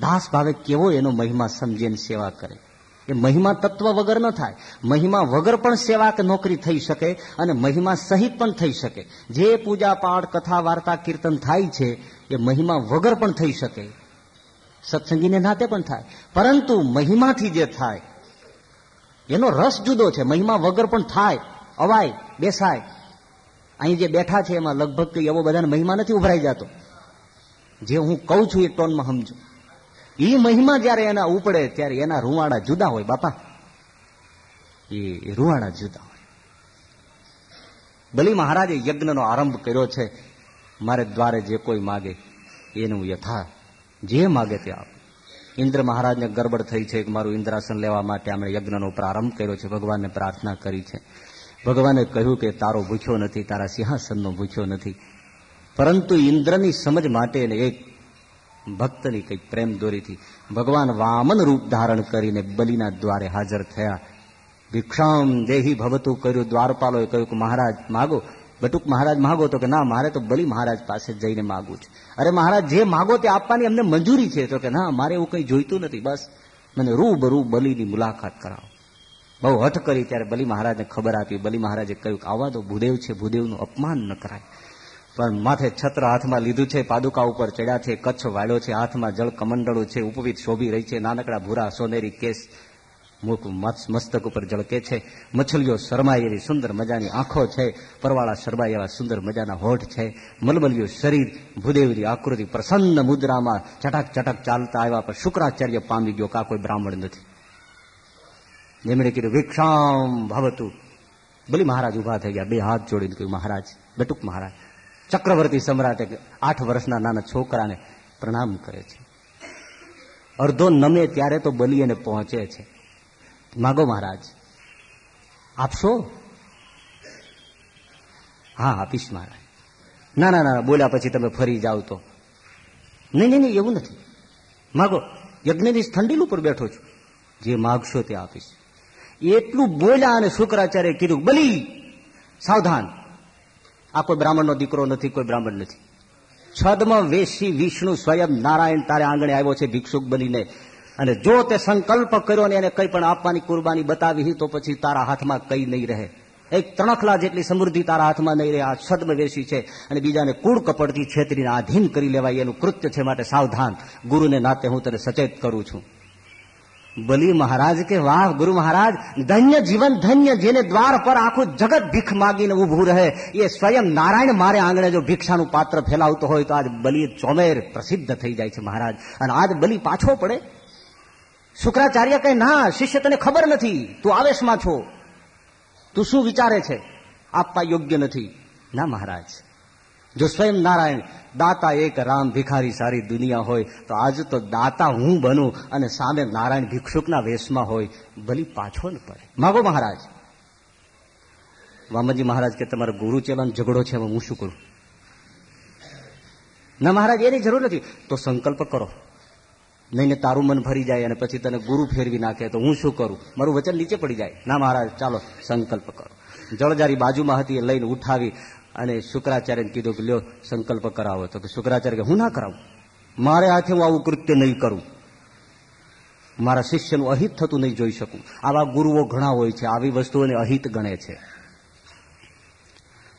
દાસ ભાવે કેવો એનો મહિમા સમજીને સેવા કરે. એ મહિમા તત્વ વગર ન થાય. મહિમા વગર પણ સેવા કે નોકરી થઈ શકે અને મહિમા સહિત પણ થઈ શકે. જે પૂજા પાઠ, કથા, વાર્તા, કીર્તન થાય છે એ મહિમા વગર પણ થઈ શકે. સત્સંગીને નાતે પણ થાય. પરંતુ મહિમાથી જે થાય, એનો રસ જુદો છે. મહિમા વગર પણ થાય, અવાય, બેસાય. અહીં જે બેઠા છે એમાં લગભગ એવો બધાને મહિમા નથી ઉભરાઈ જતો. જે હું કહું છું એ ટોનમાં સમજો. એ મહિમા જ્યારે એના ઉપડે, ત્યારે એના રૂવાડા જુદા હોય, બાપા. એ રૂવાડા જુદા હોય. બલી મહારાજે યજ્ઞનો આરંભ કર્યો છે. મારે દ્વારે જે કોઈ માગે, એનું યથા જે માગે તે આપ. ઇન્દ્ર મહારાજને ગરબડ થઈ છે કે મારું ઇન્દ્રાસન લેવા માટે આમણે યજ્ઞનો પ્રારંભ કર્યો છે. ભગવાનને પ્રાર્થના કરી છે. ભગવાને કહ્યું કે તારો ભૂખ્યો નથી, તારા સિંહાસનનો ભૂખ્યો નથી. પરંતુ ઇન્દ્રની સમજ માટે એક ભક્તની કંઈક પ્રેમ દોરીથી ભગવાન વામન રૂપ ધારણ કરીને બલિના દ્વારે હાજર થયા. ભિક્ષામ દેહી ભવતું કર્યું. દ્વારપાલોએ કહ્યું કે મહારાજ, માગો બટુક મહારાજ માગો તો કે ના, મારે તો બલી મહારાજ પાસે જઈને માગવું છે. અરે મહારાજ, જે માગો તે આપવાની અમને મંજૂરી છે. તો કે ના, મારે એવું કંઈ જોઈતું નથી. બસ મને રૂબરૂ બલીની મુલાકાત કરાવો. બહુ હઠ કરી ત્યારે બલી મહારાજને ખબર આપી. બલી મહારાજે કહ્યું આવા તો ભૂદેવ છે, ભૂદેવનું અપમાન ન કરાય. પણ માથે છત્ર હાથમાં લીધું છે, પાદુકા ઉપર ચડ્યા છે, કચ્છ વાળ્યો છે, હાથમાં જળ કમંડળું છે, ઉપવિત શોભી રહી છે, નાનકડા ભૂરા સોનેરી કેસ મુખ મસ્તક ઉપર ઝળકે છે. મછલીઓ શરમાય એવી સુંદર મજાની આંખો છે. પરવાળા શરમાય એવા સુંદર મજાના હોઠ છે. મલમલિયું શરીર ભૂદેવની આકૃતિ પ્રસન્ન મુદ્રામાં ચટક ચટક ચાલતા આવ્યા પર શુક્રાચાર્ય પામી ગયો કા કોઈ બ્રાહ્મણ નથી. એમણે કીધું વિક્ષામ ભવતું. બલી, મહારાજ ઊભા થઈ ગયા, બે હાથ જોડીને કહ્યું, મહારાજ, બેટુક મહારાજ. ચક્રવર્તી સમ્રાટે આઠ વર્ષના નાના છોકરાને પ્રણામ કરે છે. અર્ધો નમે ત્યારે તો બલી એને પહોંચે છે. માગો મહારાજ. આપશો હા, આપીશ મહારાજ. ના ના ના, બોલ્યા પછી તમે ફરી જાઓ તો. નહીં નહીં નહીં, એવું નથી. માગો, યજ્ઞની ઠંડીલ ઉપર બેઠો છું. જે માગશો તે આપીશ. એટલું બોલ્યા અને શુક્રાચાર્ય કીધું, બલી, સાવધાન. આ કોઈ બ્રાહ્મણનો દીકરો નથી, કોઈ બ્રાહ્મણ નથી. છદમાં વેશી વિષ્ણુ સ્વયં નારાયણ તારે આંગણે આવ્યો છે ભિક્ષુક બનીને અને જો તે સંકલ્પ કર્યો ને એને કંઈ પણ આપવાની કુરબાની બતાવી તો પછી તારા હાથમાં કઈ નહીં રહે. એક ત્રણખલા જેટલી સમૃદ્ધિ તારા હાથમાં નહીં રહે, આ છદ્મવેશી છે. અને બીજાને કુળ કપડથી છેતરીને આધીન કરી લેવાય, એનું કૃત્ય છે માટે સાવધાન. ગુરુને નાતે હું તને સચેત કરું છું. બલી મહારાજ કે વાહ, ગુરુ મહારાજ, ધન્ય જીવન ધન્ય જેને દ્વાર પર આખું જગત ભીખ માગીને ઉભું રહે, એ સ્વયં નારાયણ મારે આંગણે જો ભિક્ષાનું પાત્ર ફેલાવતો હોય, તો આજ બલી ચોમેર પ્રસિદ્ધ થઈ જાય છે મહારાજ. અને આજ બલી પાછો પડે. શુક્રાચાર્ય કહે, ના, શિષ્ય તને ખબર નથી. તું આવેશમાં છો. તું શું વિચારે છે? આપવા યોગ્ય નથી. ના, મહારાજ. જો સ્વયં નારાયણ દાતા એક રામ ભિખારી સારી દુનિયા હોય, તો આજ તો દાતા હું બનું અને સામે નારાયણ ભિક્ષુકના વેશમાં હોય. ભલી પાછો ન પડે. માગો, મહારાજ. વામનજી મહારાજ, કે તમારો ગુરુ ચેલાનો ઝઘડો છે હું શું કરું? ના, મહારાજ, એની જરૂર નથી. તો સંકલ્પ કરો. નહીં ને તારું મન ભરી જાય અને પછી તને ગુરુ ફેરવી નાખે તો હું શું કરું? મારું વચન નીચે પડી જાય. ના મહારાજ, ચાલો સંકલ્પ કરો. જળજારી બાજુમાં હતી એ લઈને ઉઠાવી અને શુક્રાચાર્યને કીધું કે, લ્યો, સંકલ્પ કરાવો. તો કે, શુક્રાચાર્ય કે, હું ના કરાવું? મારે હાથે હું આવું કૃત્ય નહીં કરું. મારા શિષ્યનું અહિત થતું નહીં જોઈ શકું. આવા ગુરુઓ ઘણા હોય છે. આવી વસ્તુઓને અહિત ગણે છે.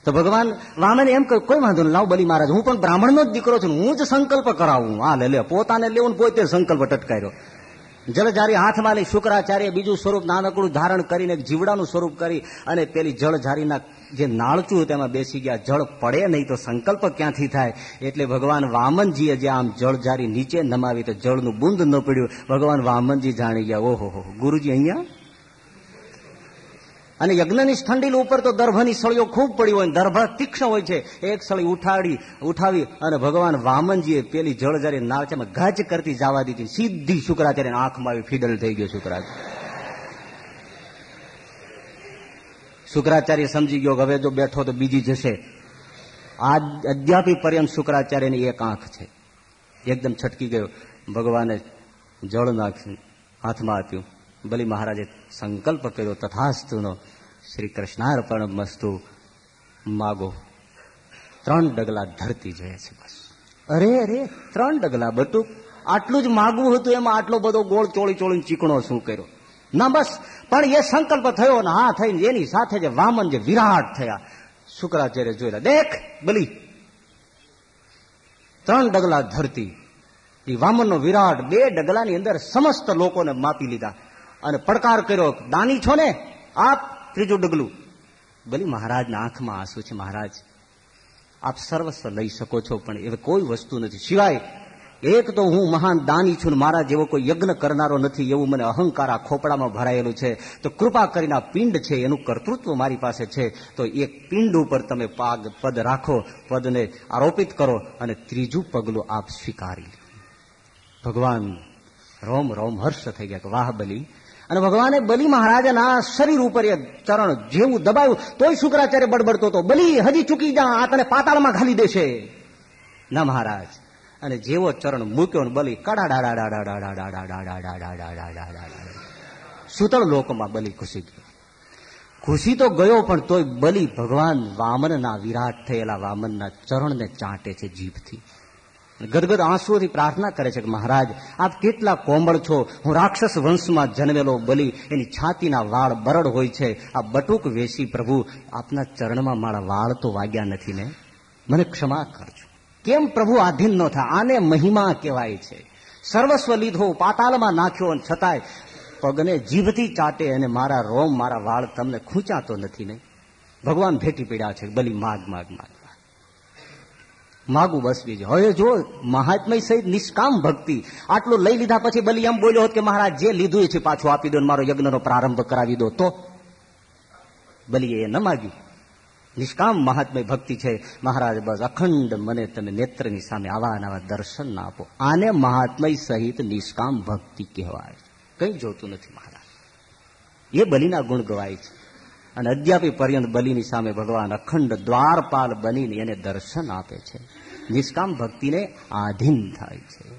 તો ભગવાન વામન એમ કહ્યું કોઈ વાંધો નહીં, લાવ બલી મહારાજ, હું પણ બ્રાહ્મણનો જ દીકરો છું હું જ સંકલ્પ કરાવું. હા, લે લે, પોતાને લેવું પોતે સંકલ્પ ટટકાર્યો જળઝારી હાથમાં લઈ શુક્રાચાર્ય બીજું સ્વરૂપ નાનકડું ધારણ કરીને જીવડાનું સ્વરૂપ કરી અને પેલી જળઝારીના જે નાળચું તેમાં બેસી ગયા. જળ પડે નહીં તો સંકલ્પ ક્યાંથી થાય? એટલે ભગવાન વામનજીએ જે આમ જળઝારી નીચે નમાવી તો જળનું બુંદ ન પડ્યું. ભગવાન વામનજી જાણી ગયા, ઓહો હો, ગુરુજી અહીંયા અને યજ્ઞની ઠંડીલ ઉપર તો દર્ભની સળીઓ ખૂબ પડી હોય દર્ભ તીક્ષ્ણ હોય છે. એક સળી ઉઠાડી, ઉઠાવી અને ભગવાન વામનજીએ પેલી જળજારી નાળચામાં ગાજ કરતી જવા દીધી, સીધી શુક્રાચાર્ય આંખમાં આવી ફીડલ થઈ ગયો શુક્રાચાર્ય. શુક્રાચાર્ય સમજી ગયો હવે જો બેઠો તો બીજી જશે. આ અદ્યાપી પર્યંત શુક્રાચાર્યની એક આંખ છે. એકદમ છટકી ગયો. ભગવાને જળ નાખ્યું હાથમાં આપ્યું. બલી મહારાજે સંકલ્પ કર્યો તથાસ્તુનો શ્રી કૃષ્ણાર્પણ મસ્તુ માગો ત્રણ ડગલા ધરતી જોઈએ છે બસ અરે અરે, ત્રણ ડગલા બટુક આટલું જ માગવું હતું એમાં આટલો બધો ગોળ, ચોળી, ચોળીને ચીકણો શું કર્યો? ના બસ, પણ એ સંકલ્પ થયો ને હા થઈને એની સાથે જે વામન જે વિરાટ થયા. શુક્રાચાર્ય જોયેલા, દેખ, બલી. ત્રણ ડગલા ધરતી. એ વામનનો વિરાટ બે ડગલાની અંદર સમસ્ત લોકોને માપી લીધા. અને પડકાર કર્યો, દાની છો ને? આપ ત્રીજું ડગલું. ભલે મહારાજના આંખમાં આંસુ છે, મહારાજ. આપ સર્વસ્વ લઈ શકો છો, પણ એ કોઈ વસ્તુ નથી. સિવાય એક તો હું મહાન દાની છું મારા જેવો કોઈ યજ્ઞ કરનારો નથી, એવું મને અહંકાર આ ખોપડામાં ભરાયેલું છે. તો કૃપા કરીને આ પિંડ છે, એનું કર્તૃત્વ મારી પાસે છે. તો એક પિંડ ઉપર તમે પાગ, પદ રાખો, પદને આરોપિત કરો અને ત્રીજું પગલું આપ સ્વીકારી ભગવાન રોમ રોમ હર્ષ થઈ ગયા કે, વાહ, બલી અને ભગવાને બલી મહારાજના શરીર ઉપર એ ચરણ જેવું દબાયું, તોય શુક્રાચાર્ય બડબડતો હતો. બલી હજી ચૂકી જા આ તને પાતાળમાં ઘાલી દેશે. ના મહારાજ, અને જેવો ચરણ મૂક્યો ને બલી સુતળ લોકમાં બલી ઘૂસી ગયો ઘૂસી તો ગયો પણ તોય બલી ભગવાન વામનના વિરાટ થયેલા વામનના ચરણને ચાંટે છે જીભથી ગદગદ આંસુઓથી પ્રાર્થના કરે છે કે મહારાજ, આપ કેટલા કોમળ છો. હું રાક્ષસ વંશમાં જન્મેલો બલી, એની છાતીના વાળ બરડ હોય છે. આ બટુક વેસી પ્રભુ, આપના ચરણમાં મારા વાળ તો વાગ્યા નથી ને? મને ક્ષમા કરજો. કેમ પ્રભુ આધીન ન થાય આને મહિમા કહેવાય છે. સર્વસ્વ લીધો પાતાલમાં નાખ્યો છતાંય પગને જીભથી ચાટે અને મારા રોમ, મારા વાળ તમને ખૂંચાતો નથી નહીં ભગવાન ભેટી પીડ્યા છે. બલી માગ માગ માગ. માગું બસ બીજું. હવે જો મહાત્મય સહિત નિષ્કામ ભક્તિ આટલું લઈ લીધા પછી બલી એમ બોલ્યો હોત કે મહારાજ, જે લીધું છે પાછું આપી દો મારો યજ્ઞનો પ્રારંભ કરાવી દો, તો? બલીએ એ ન માગ્યું. નિષ્કામ મહાત્મય ભક્તિ છે. મહારાજ, બસ અખંડ મને તમે નેત્રની સામે આવા નવા દર્શન ના આપો. આને મહાત્મય સહિત નિષ્કામ ભક્તિ કહેવાય કંઈ જોતું નથી મહારાજ. એ બલિના ગુણ ગવાય છે. અને અદ્યાપી પર્યંત બલિની સામે ભગવાન અખંડ દ્વારપાલ બનીને એને દર્શન આપે છે. નિષ્કામ ભક્તિને આધીન થાય છે.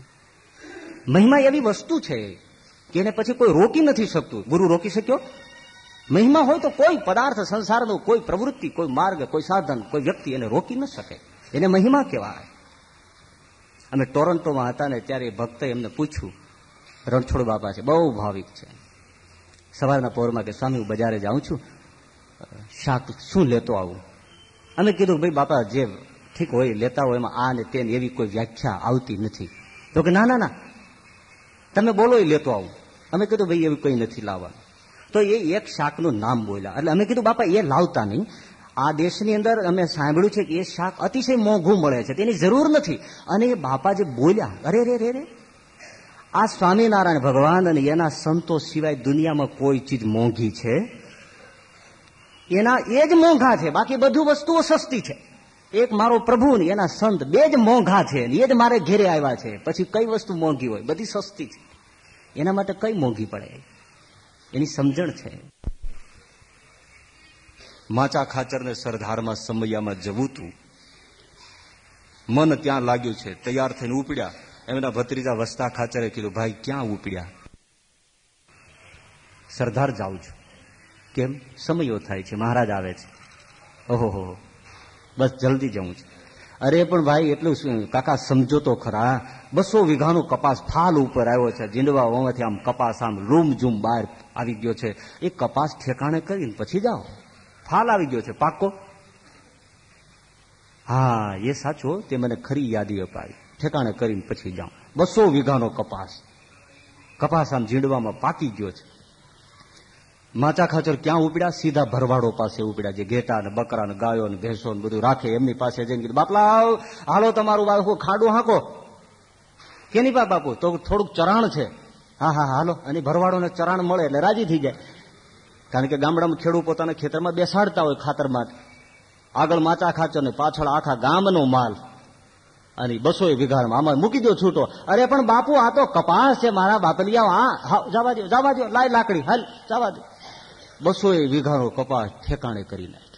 મહિમા એવી વસ્તુ છે કે એને પછી કોઈ રોકી નથી શકતું. ગુરુ રોકી શક્યો? મહિમા હોય તો કોઈ પદાર્થ સંસારનો કોઈ પ્રવૃત્તિ, કોઈ માર્ગ, કોઈ સાધન, કોઈ વ્યક્તિ એને રોકી ન શકે. એને મહિમા કહેવાય. અમે ટોરન્ટોમાં હતા ને ત્યારે ભક્તે એમને પૂછ્યું, રણછોડ બાપા છે, બહુ ભાવિક છે. સવારના પોરમાં કે સ્વામી, હું બજારે જાઉં છું. શાક શું લેતો આવું? અમે કીધું ભાઈ, બાપા, જે ઠીક હોય, લેતા હોય એમાં આ ને તે એવી કોઈ વ્યાખ્યા આવતી નથી. તો કે ના ના ના, તમે બોલો એ લેતો આવું. અમે કીધું, ભાઈ, એવું કંઈ નથી લાવવાનું. તો એ એક શાકનું નામ બોલ્યા. એટલે અમે કીધું, બાપા, એ લાવતા નહીં. આ દેશની અંદર અમે સાંભળ્યું છે કે એ શાક અતિશય મોંઘું મળે છે. તેની જરૂર નથી. અને એ બાપા જે બોલ્યા, અરે રે રે રે આ સ્વામિનારાયણ ભગવાન અને એના સંતો સિવાય દુનિયામાં કોઈ ચીજ મોંઘી છે? એના એ જ મોંઘા છે. બાકી બધું વસ્તુઓ સસ્તી છે. એક મારો પ્રભુ ને એના સંત બે જ મોંઘા છે એ જ મારે ઘેરે આવ્યા છે. પછી કઈ વસ્તુ મોંઘી હોય? બધી સસ્તી છે. એના માટે કઈ મોંઘી પડે? એની સમજણ છે. માચા ખાચરને સરદારમાં સમૈયામાં જવું તું મન ત્યાં લાગ્યું છે, તૈયાર થઈને ઉપડ્યા. એમના ભત્રીજા વસ્તા ખાચરે કીધું, ભાઈ, ક્યાં ઉપડ્યા? સરદાર જાઉં છું. કેમ? સમયો થાય છે, મહારાજ આવે છે. ઓહો હો. બસ જલ્દી જવું છે. અરે, પણ ભાઈ, એટલું કાકા સમજો તો ખરા. બસો વીઘાનો કપાસ ફાલ ઉપર આવ્યો છે. જીંડવા હોવાથી આમ કપાસ, આમ લૂમ ઝૂમ બહાર આવી ગયો છે. એ કપાસ ઠેકાણે કરીને પછી જાઓ. ફાલ આવી ગયો છે. પાકો હા, એ સાચો, તે મને ખરી યાદી અપાવી ઠેકાણે કરીને પછી જાઉં બસો વીઘાનો કપાસ. કપાસ આમ જીંડવામાં પાકી ગયો છે. માચા ખાચર ક્યાં ઉપડ્યા? સીધા ભરવાડો પાસે ઉપડ્યા જે ઘેટા ને બકરા ને ગાયો ને ભેંસો ને બધું રાખે, એમની પાસે જઈને કીધું બાપલા હાલો તમારું બાપુ ખાડું હાંકો. કેની બા બાપુ? તો થોડુંક ચરાણ છે. હા હા, હાલો. અને ભરવાડોને ચરાણ મળે એટલે રાજી થઈ જાય. કારણ કે ગામડામાં ખેડૂત પોતાના ખેતરમાં બેસાડતા હોય ખાતર માટે આગળ માચા ખાચર ને પાછળ આખા ગામનો માલ. અને બસો વિઘારમાં. આમાં મૂકી દો છૂટો. અરે, પણ બાપુ, આ તો કપાસ છે મારા બાપલિયા હા જવા દો જવા દો લાય લાકડી. હાલ, જવા દો બસો વીઘાનો કપાસ ઠેકાણે કરી નાખ્યો.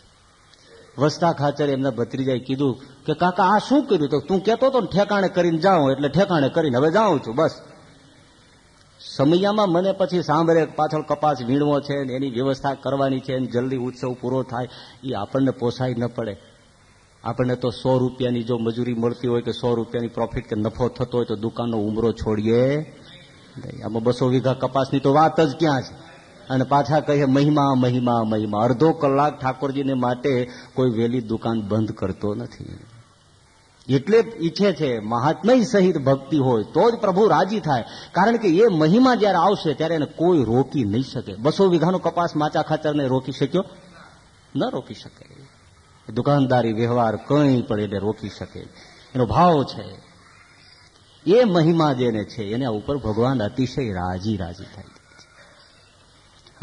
વસતા ખાચર એમના ભત્રીજાએ કીધું કે, કાકા, આ શું કર્યું? તો તું કેતો તો ઠેકાણે કરીને જાઉં, એટલે ઠેકાણે કરીને હવે જાઉં છું, બસ. સમયામાં મને પછી સાંભળે પાછળ કપાસ વીણવો છે ને એની વ્યવસ્થા કરવાની છે જલ્દી ઉત્સવ પૂરો થાય, એ આપણને પોસાય ન પડે. આપણને તો સો રૂપિયાની જો મજૂરી મળતી હોય કે સો રૂપિયાની પ્રોફિટ કે નફો થતો હોય તો દુકાનનો ઉમરો છોડીએ. આમાં બસો વીઘા કપાસની તો વાત જ ક્યાં છે? અને પાછા કહે, મહિમા મહિમા મહિમા. અડધો કલાક ઠાકોરજીને માટે કોઈ વેલી દુકાન બંધ કરતો નથી. એટલે ઈચ્છે છે, મહાત્મય સહિત ભક્તિ હોય તો જ પ્રભુ રાજી થાય. કારણ કે એ મહિમા જયારે આવશે, ત્યારે એને કોઈ રોકી નહીં શકે. બસો વીઘાનો કપાસ માચા ખાચરને રોકી શક્યો? ન રોકી શકે. દુકાનદારી, વ્યવહાર કંઈ પણ એને રોકી શકે. એનો ભાવ છે. એ મહિમા જેને છે, એના ઉપર ભગવાન અતિશય રાજી રાજી થાય.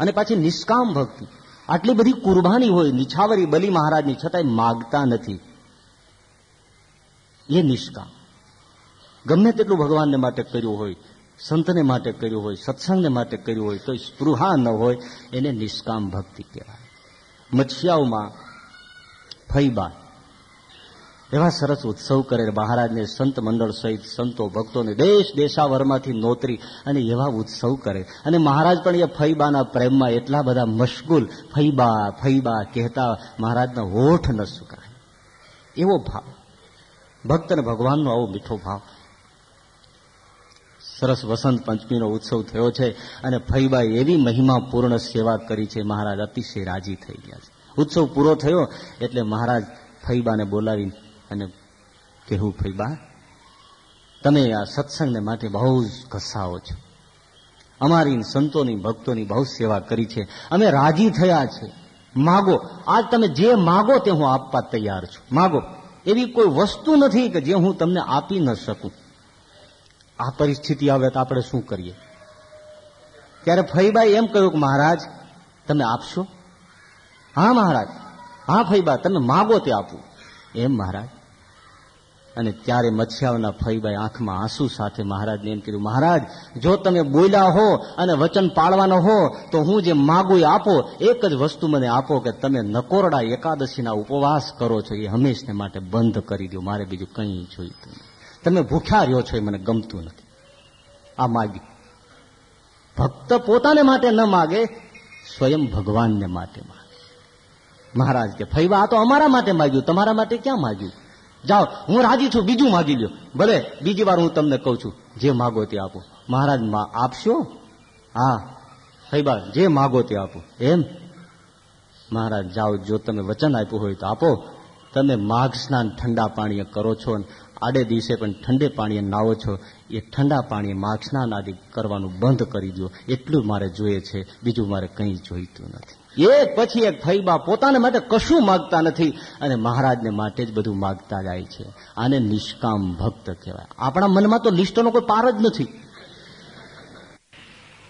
અને પાછી નિષ્કામ ભક્તિ. આટલી બધી કુરબાની હોય, નિછાવરી, બલિ મહારાજની છતાંય માગતા નથી. એ નિષ્કામ. ગમે તેટલું ભગવાનને માટે કર્યું હોય, સંતને માટે કર્યું હોય, સત્સંગને માટે કર્યું હોય તો સ્પૃહા ન હોય, એને નિષ્કામ ભક્તિ કહેવાય. મચ્છિયાઓમાં ફૈબા એવા સરસ ઉત્સવ કરે મહારાજને સંત મંડળ સહિત સંતો ભક્તોને દેશ દેશાવરમાંથી નોતરી અને એવા ઉત્સવ કરે અને મહારાજ પણ એ ફૈબાના પ્રેમમાં એટલા બધા મશગુલ, ફૈબા ફૈબા કહેતા મહારાજના હોઠ ન સુકાય. એવો ભાવ. ભક્ત અને ભગવાનનો આવો મીઠો ભાવ. સરસ વસંત પંચમીનો ઉત્સવ થયો છે અને ફઈબાએ એવી મહિમાપૂર્ણ સેવા કરી છે. મહારાજ અતિશય રાજી થઈ ગયા છે. ઉત્સવ પૂરો થયો એટલે મહારાજ ફૈબાને બોલાવી અને કહેવું ફૈબા તમે આ સત્સંગને માટે બહુ જ ઘસાવો છો. અમારી સંતોની ભક્તોની બહુ સેવા કરી છે. અમે રાજી થયા છે. માગો. આજ તમે જે માગો તે હું આપવા તૈયાર છું. માગો. એવી કોઈ વસ્તુ નથી કે જે હું તમને આપી ન શકું. આ પરિસ્થિતિ આવે તો આપણે શું કરીએ? ત્યારે ફઈબાઈ એમ કહ્યું કે મહારાજ, તમે આપશો? હા મહારાજ. હા ફઈબા, તમે માગો તે આપવું એમ મહારાજ અને ત્યારે મચ્છાવના ફઈબાઈ આંખમાં આંસુ સાથે મહારાજને એમ કીધું, મહારાજ, જો તમે બોલ્યા હો અને વચન પાળવાનો હો, તો હું જે માગું એ આપો. એક જ વસ્તુ મને આપો કે તમે નકોરડા એકાદશીના ઉપવાસ કરો છો. એ હંમેશને માટે બંધ કરી દો મારે બીજું કંઈ જોઈતું તમે. ભૂખ્યા રહ્યો છો એ મને ગમતું નથી. આ માગ્યું ભક્ત પોતાને માટે ન માગે, સ્વયં ભગવાનને માટે માગે. મહારાજ કે ફૈવા આ તો અમારા માટે માગ્યું. તમારા માટે ક્યાં માગ્યું? જાઓ, હું રાજી છું, બીજું માગી લ્યો. ભલે, બીજી વાર હું તમને કહું છું, જે માગો તે આપો. મહારાજ આપશો? હા. ફૈબા જે માગો તે આપો. એમ? મહારાજ, જાઓ, જો તમે વચન આપ્યું હોય તો આપો. તમે માઘ સ્નાન ઠંડા પાણીએ કરો છો આડે દિવસે પણ ઠંડે પાણીએ નાવો છો, એ ઠંડા પાણીએ માઘ સ્નાન આદિ કરવાનું બંધ કરી દો એટલું મારે જોઈએ છે, બીજું મારે કંઈ જોઈતું નથી. એક પછી એક ફૈબા પોતાને માટે કશું માગતા નથી અને મહારાજને માટે જ બધું માગતા જાય છે. આને નિષ્કામ ભક્ત કહેવાય. આપણા મનમાં તો લિસ્ટનો કોઈ પાર જ નથી.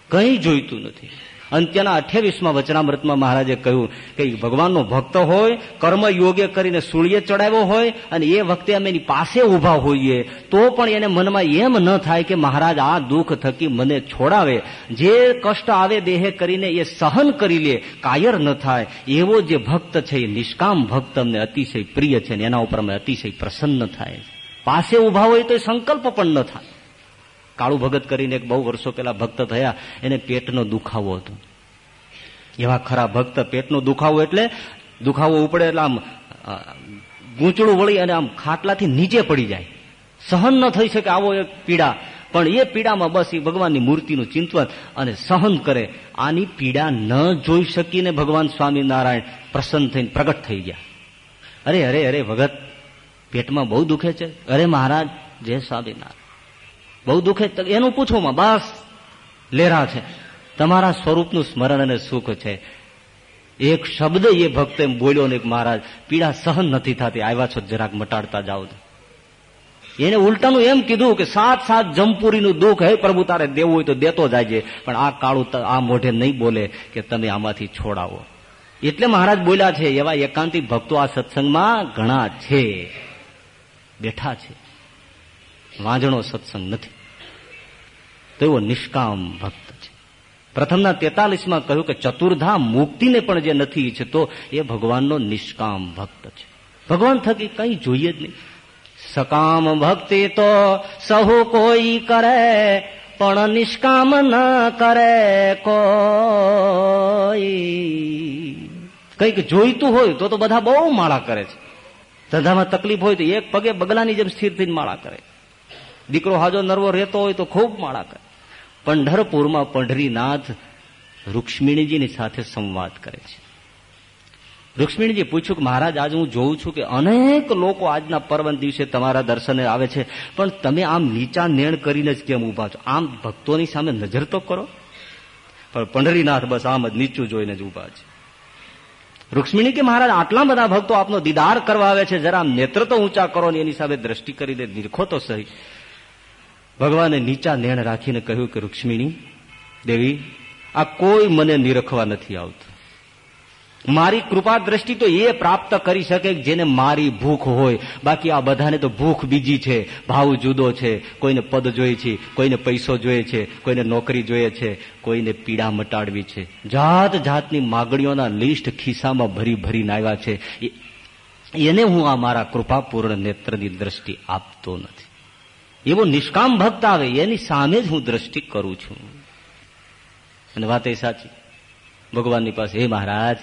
કંઈ જોઈતું નથી. અંત્યના અઠ્યાવીસમાં વચનામૃતમાં મહારાજે કહ્યું કે ભગવાનનો ભક્ત હોય, કર્મ યોગ્ય કરીને સૂળીએ ચડાવ્યો હોય અને એ વખતે અમે એની પાસે ઊભા હોઈએ, તો પણ એને મનમાં એમ ન થાય કે મહારાજ આ દુઃખ થકી મને છોડાવે. જે કષ્ટ આવે દેહે કરીને એ સહન કરી લે, કાયર ન થાય. એવો જે ભક્ત છે, એ નિષ્કામ ભક્ત અમને અતિશય પ્રિય છે ને એના ઉપર અમે અતિશય પ્રસન્ન થાય. પાસે ઊભા હોય તો સંકલ્પ પણ ન થાય. કાળુ ભગત કરીને એક બહુ વર્ષો પહેલા ભક્ત થયા, એને પેટનો દુખાવો હતો. એવા ખરા ભક્ત પેટનો દુખાવો એટલે, દુખાવો ઉપડે એટલે આમ ગૂંચળું વળી અને આમ ખાટલાથી નીચે પડી જાય. સહન ન થઈ શકે આવો એક પીડા. પણ એ પીડામાં બસ એ ભગવાનની મૂર્તિનું ચિંતન અને સહન કરે. આની પીડા ન જોઈ શકીને ભગવાન સ્વામિનારાયણ પ્રસન્ન થઈને પ્રગટ થઈ ગયા. અરે અરે અરે ભગત, પેટમાં બહુ દુખે છે? અરે મહારાજ, જય સ્વામિનારાયણ. બહુ દુઃખે એનું પૂછોમાં, બસ, લેરા છે. તમારા સ્વરૂપનું સ્મરણ અને સુખ છે. એક શબ્દ એ ભક્ત એમ બોલ્યો ને મહારાજ, પીડા સહન નથી થતી, આવ્યા છો જરાક મટાડતા જાઓ એને ઉલટાનું એમ કીધું કે સાત સાત જમપુરીનું દુઃખ, હે પ્રભુ, તારે દેવું હોય તો દેતો જાય પણ આ કાળું આ મોઢે નહીં બોલે કે તમે આમાંથી છોડાવો. એટલે મહારાજ બોલ્યા છે, એવા એકાંતિક ભક્તો આ સત્સંગમાં ઘણા છે, બેઠા છે. વાંજણો સત્સંગ નથી. તેવો નિષ્કામ ભક્ત છે. પ્રથમના તેતાલીસમાં કહ્યું કે ચતુર્ધા મુક્તિને પણ જે નથી ઈચ્છતો, એ ભગવાનનો નિષ્કામ ભક્ત છે. ભગવાન થકી કંઈ જોઈએ જ નહીં. સકામ ભક્તિ તો સહુ કોઈ કરે, પણ નિષ્કામ ન કરે કોઈ. કંઈક જોઈતું હોય તો તો બધા બહુ માળા કરે છે. ધંધામાં તકલીફ હોય તો એક પગે બગલાની જેમ સ્થિર થઈને માળા કરે. દીકરો હાજો નરવો રહેતો હોય તો ખૂબ માળા કરે. પંઢરપુરમાં પંઢરીનાથ રૂક્ષ્મિણીજીની સાથે સંવાદ કરે છે. રૂક્ષ્મિણીજી પૂછ્યું કે, મહારાજ, આજ હું જોઉં છું કે અનેક લોકો આજના પર્વ દિવસે તમારા દર્શને આવે છે, પણ તમે આમ નીચા નેણ કરીને જ કેમ ઊભા છો? આમ ભક્તોની સામે નજર તો કરો. પણ પંઢરીનાથ બસ આમ જ નીચું જોઈને જ ઊભા છે. રૂક્ષ્મિણી કે, મહારાજ, આટલા બધા ભક્તો આપનો દીદાર કરવા આવે છે, જરા નેત્ર તો ઊંચા કરો ને એની સામે દ્રષ્ટિ કરીને નિરખો તો સહી. ભગવાને નીચા નેણ રાખીને કહ્યું કે, રૂક્ષ્મીણી, દેવી, આ કોઈ મને નિરખવા નથી આવતું. મારી કૃપા દ્રષ્ટિ તો એ પ્રાપ્ત કરી શકે જેને મારી ભૂખ હોય. બાકી આ બધાને તો ભૂખ બીજી છે. ભાવ જુદો છે. કોઈને પદ જોઈએ છે, કોઈને પૈસો જોઈએ છે, કોઈને નોકરી જોઈએ છે, કોઈને પીડા મટાડવી છે. જાત જાતની માગણીઓના લિસ્ટ ખિસ્સામાં ભરી ભરીને આવ્યા છે. એને હું આ મારા કૃપાપૂર્ણ નેત્રની દ્રષ્ટિ આપતો નથી. એવો નિષ્કામ ભક્ત આવે, એની સામે જ હું દ્રષ્ટિ કરું છું. અને વાત એ સાચી. ભગવાનની પાસે, હે મહારાજ,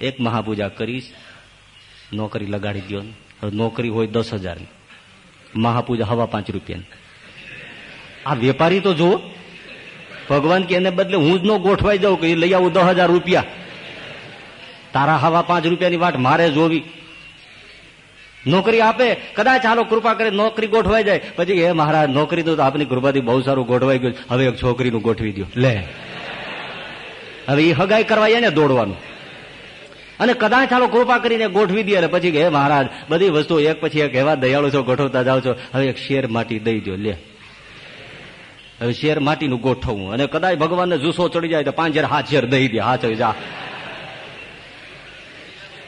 એક મહાપૂજા કરીશ. નોકરી લગાડી દો હવે નોકરી હોય દસ હજારની. મહાપૂજા હવા પાંચ રૂપિયાની. આ વેપારી તો જુઓ. ભગવાન કે એને બદલે હું જ નો ગોઠવાઈ જાઉં કે લઈ આવું દસ હજાર રૂપિયા. તારા હવા પાંચ રૂપિયાની વાટ મારે જોવી. નોકરી આપે કદાચ હાલો કૃપા કરે નોકરી ગોઠવાઈ જાય. પછી એ મહારાજ નોકરી તો આપની કૃપાથી બહુ સારું ગોઠવાઈ ગયું હવે એક છોકરીનું ગોઠવી દો લે. હવે એ હગાઈ કરવા એને દોડવાનું. અને કદાચ ચાલો કૃપા કરીને ગોઠવી દે અને પછી કે હે મહારાજ બધી વસ્તુ એક પછી એક એવા દયાળુ છો ગોઠવતા જાઓ છો. હવે એક શેર માટી દઈ દો લે. હવે શેર માટીનું ગોઠવવું અને કદાચ ભગવાનને જુસ્સો ચડી જાય તો પાંચ હાથ શેર દઈ દે હાથ જા.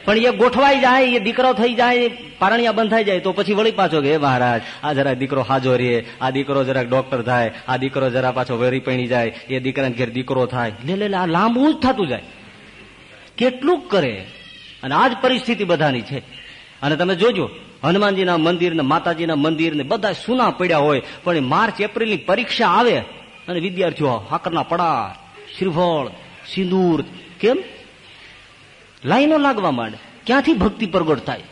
પણ એ ગોઠવાઈ જાય, એ દીકરો થઈ જાય, પારણિયા બંધાઈ જાય, તો પછી વળી પાછો કે મહારાજ, આ જરા દીકરો હાજો રે, આ દીકરો જરાક ડોક્ટર થાય, આ દીકરો જરા પાછો વેરી પૈણી જાય, એ દીકરાને ઘેર દીકરો થાય. લે લે આ લાંબુ જ થતું જાય. કેટલું કરે. અને આ જ પરિસ્થિતિ બધાની છે. અને તમે જોજો, હનુમાનજીના મંદિર ને માતાજીના મંદિર ને બધા સુના પડ્યા હોય, પણ માર્ચ એપ્રિલની પરીક્ષા આવે, અને વિદ્યાર્થીઓ હાકરના પડા શ્રીફળ, સિંદૂર, કેમ? લાઈનો લાગવા માંડે. ક્યાંથી ભક્તિ પ્રગટ થાય?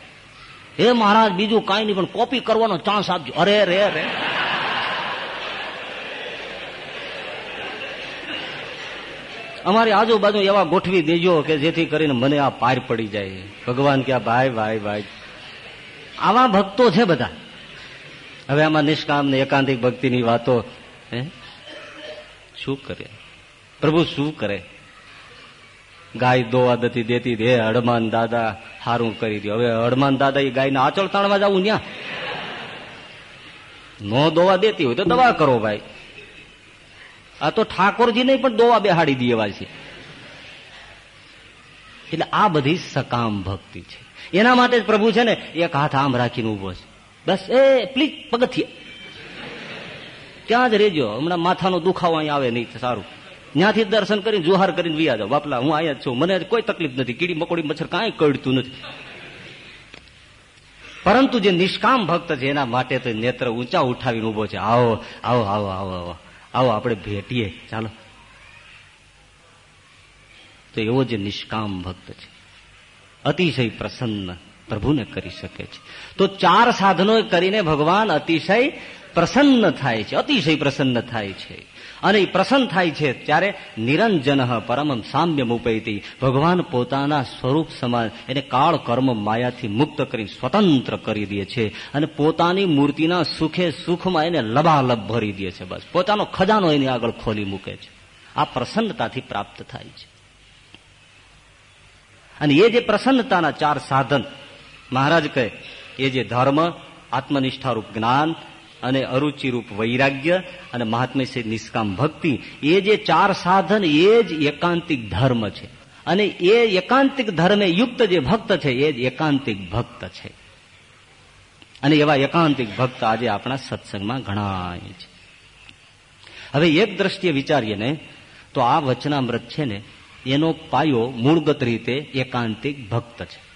હે મહારાજ, બીજું કાંઈ નહીં, પણ કોપી કરવાનો ચાન્સ આપજો. અરે રે રે અમારી આજુબાજુ એવા ગોઠવી દેજો કે જેથી કરીને મને આ પાર પડી જાય. ભગવાન કે ભાઈ ભાઈ ભાઈ. આવા ભક્તો છે બધા. હવે આમાં નિષ્કામ ને એકાંતિક ભક્તિની વાતો, હે? શું કરે? પ્રભુ શું કરે? ગાય દોવા દતી દેતી દે હડમાન દાદા હારું કરી દો હવે હડમાન દાદા એ ગાયને આચળ તાણવા જવું ન્યા? નો દોવા દેતી હોય તો દવા કરો ભાઈ. આ તો ઠાકોરજી નહીં પણ દોવા બેહાડી દે છે. એટલે આ બધી સકામ ભક્તિ છે. એના માટે જ પ્રભુ છે ને એક હાથ આમ રાખીને ઊભો છે. બસ એ પ્લીઝ પગથિયે. ત્યાં જ રેજો. હમણાં માથાનો દુખાવો અહીં આવે નહીં સારું. ત્યાંથી દર્શન કરીને જુહાર કરીને વિયા જાવ બાપલા, હું જ છું. મને કોઈ તકલીફ નથી. કીડી મકોડી મચ્છર કાંઈ કડતું નથી. પરંતુ જે નિષ્કામ ભક્ત છે, એના માટે તો નેત્ર ઊંચા ઉઠાવીને ઊભો છે. આવો આવો આવો આવો આવો. આવો, આપણે ભેટીએ. ચાલો. તો એવો જે નિષ્કામ ભક્ત છે. અતિશય પ્રસન્ન પ્રભુને કરી શકે છે. તો ચાર સાધનો કરીને ભગવાન અતિશય પ્રસન્ન થાય છે. અતિશય પ્રસન્ન થાય છે. અને એ પ્રસન્ન થાય છે ત્યારે નિરંજન પરમ સામ્યમ ઉપૈતી ભગવાન પોતાના સ્વરૂપ સમાન એને કાળ કર્મ માયાથી મુક્ત કરીને સ્વતંત્ર કરી દે છે અને પોતાની મૂર્તિના સુખે સુખમાં એને લબાલબ ભરી દે છે બસ. પોતાનો ખજાનો એની આગળ ખોલી મૂકે છે. આ પ્રસન્નતાથી પ્રાપ્ત થાય છે. અને એ જે પ્રસન્નતાના ચાર સાધન, મહારાજ કહે, એ જે ધર્મ, આત્મનિષ્ઠારૂપ જ્ઞાન અને અરુચિરૂપ વૈરાગ્ય અને મહાત્મ્ય નિષ્કામ ભક્તિ, એ જે ચાર સાધન, એ જ એકાંતિક ધર્મ છે. અને એ એકાંતિક ધર્મે યુક્ત જે ભક્ત છે, એ જ એકાંતિક ભક્ત છે. અને એવા એકાંતિક ભક્ત આજે આપણા સત્સંગમાં ઘણા છે. હવે એક દ્રષ્ટિએ વિચારીએ ને, તો આ વચનામૃત છે ને, એનો પાયો મૂળગત રીતે એકાંતિક ભક્ત છે.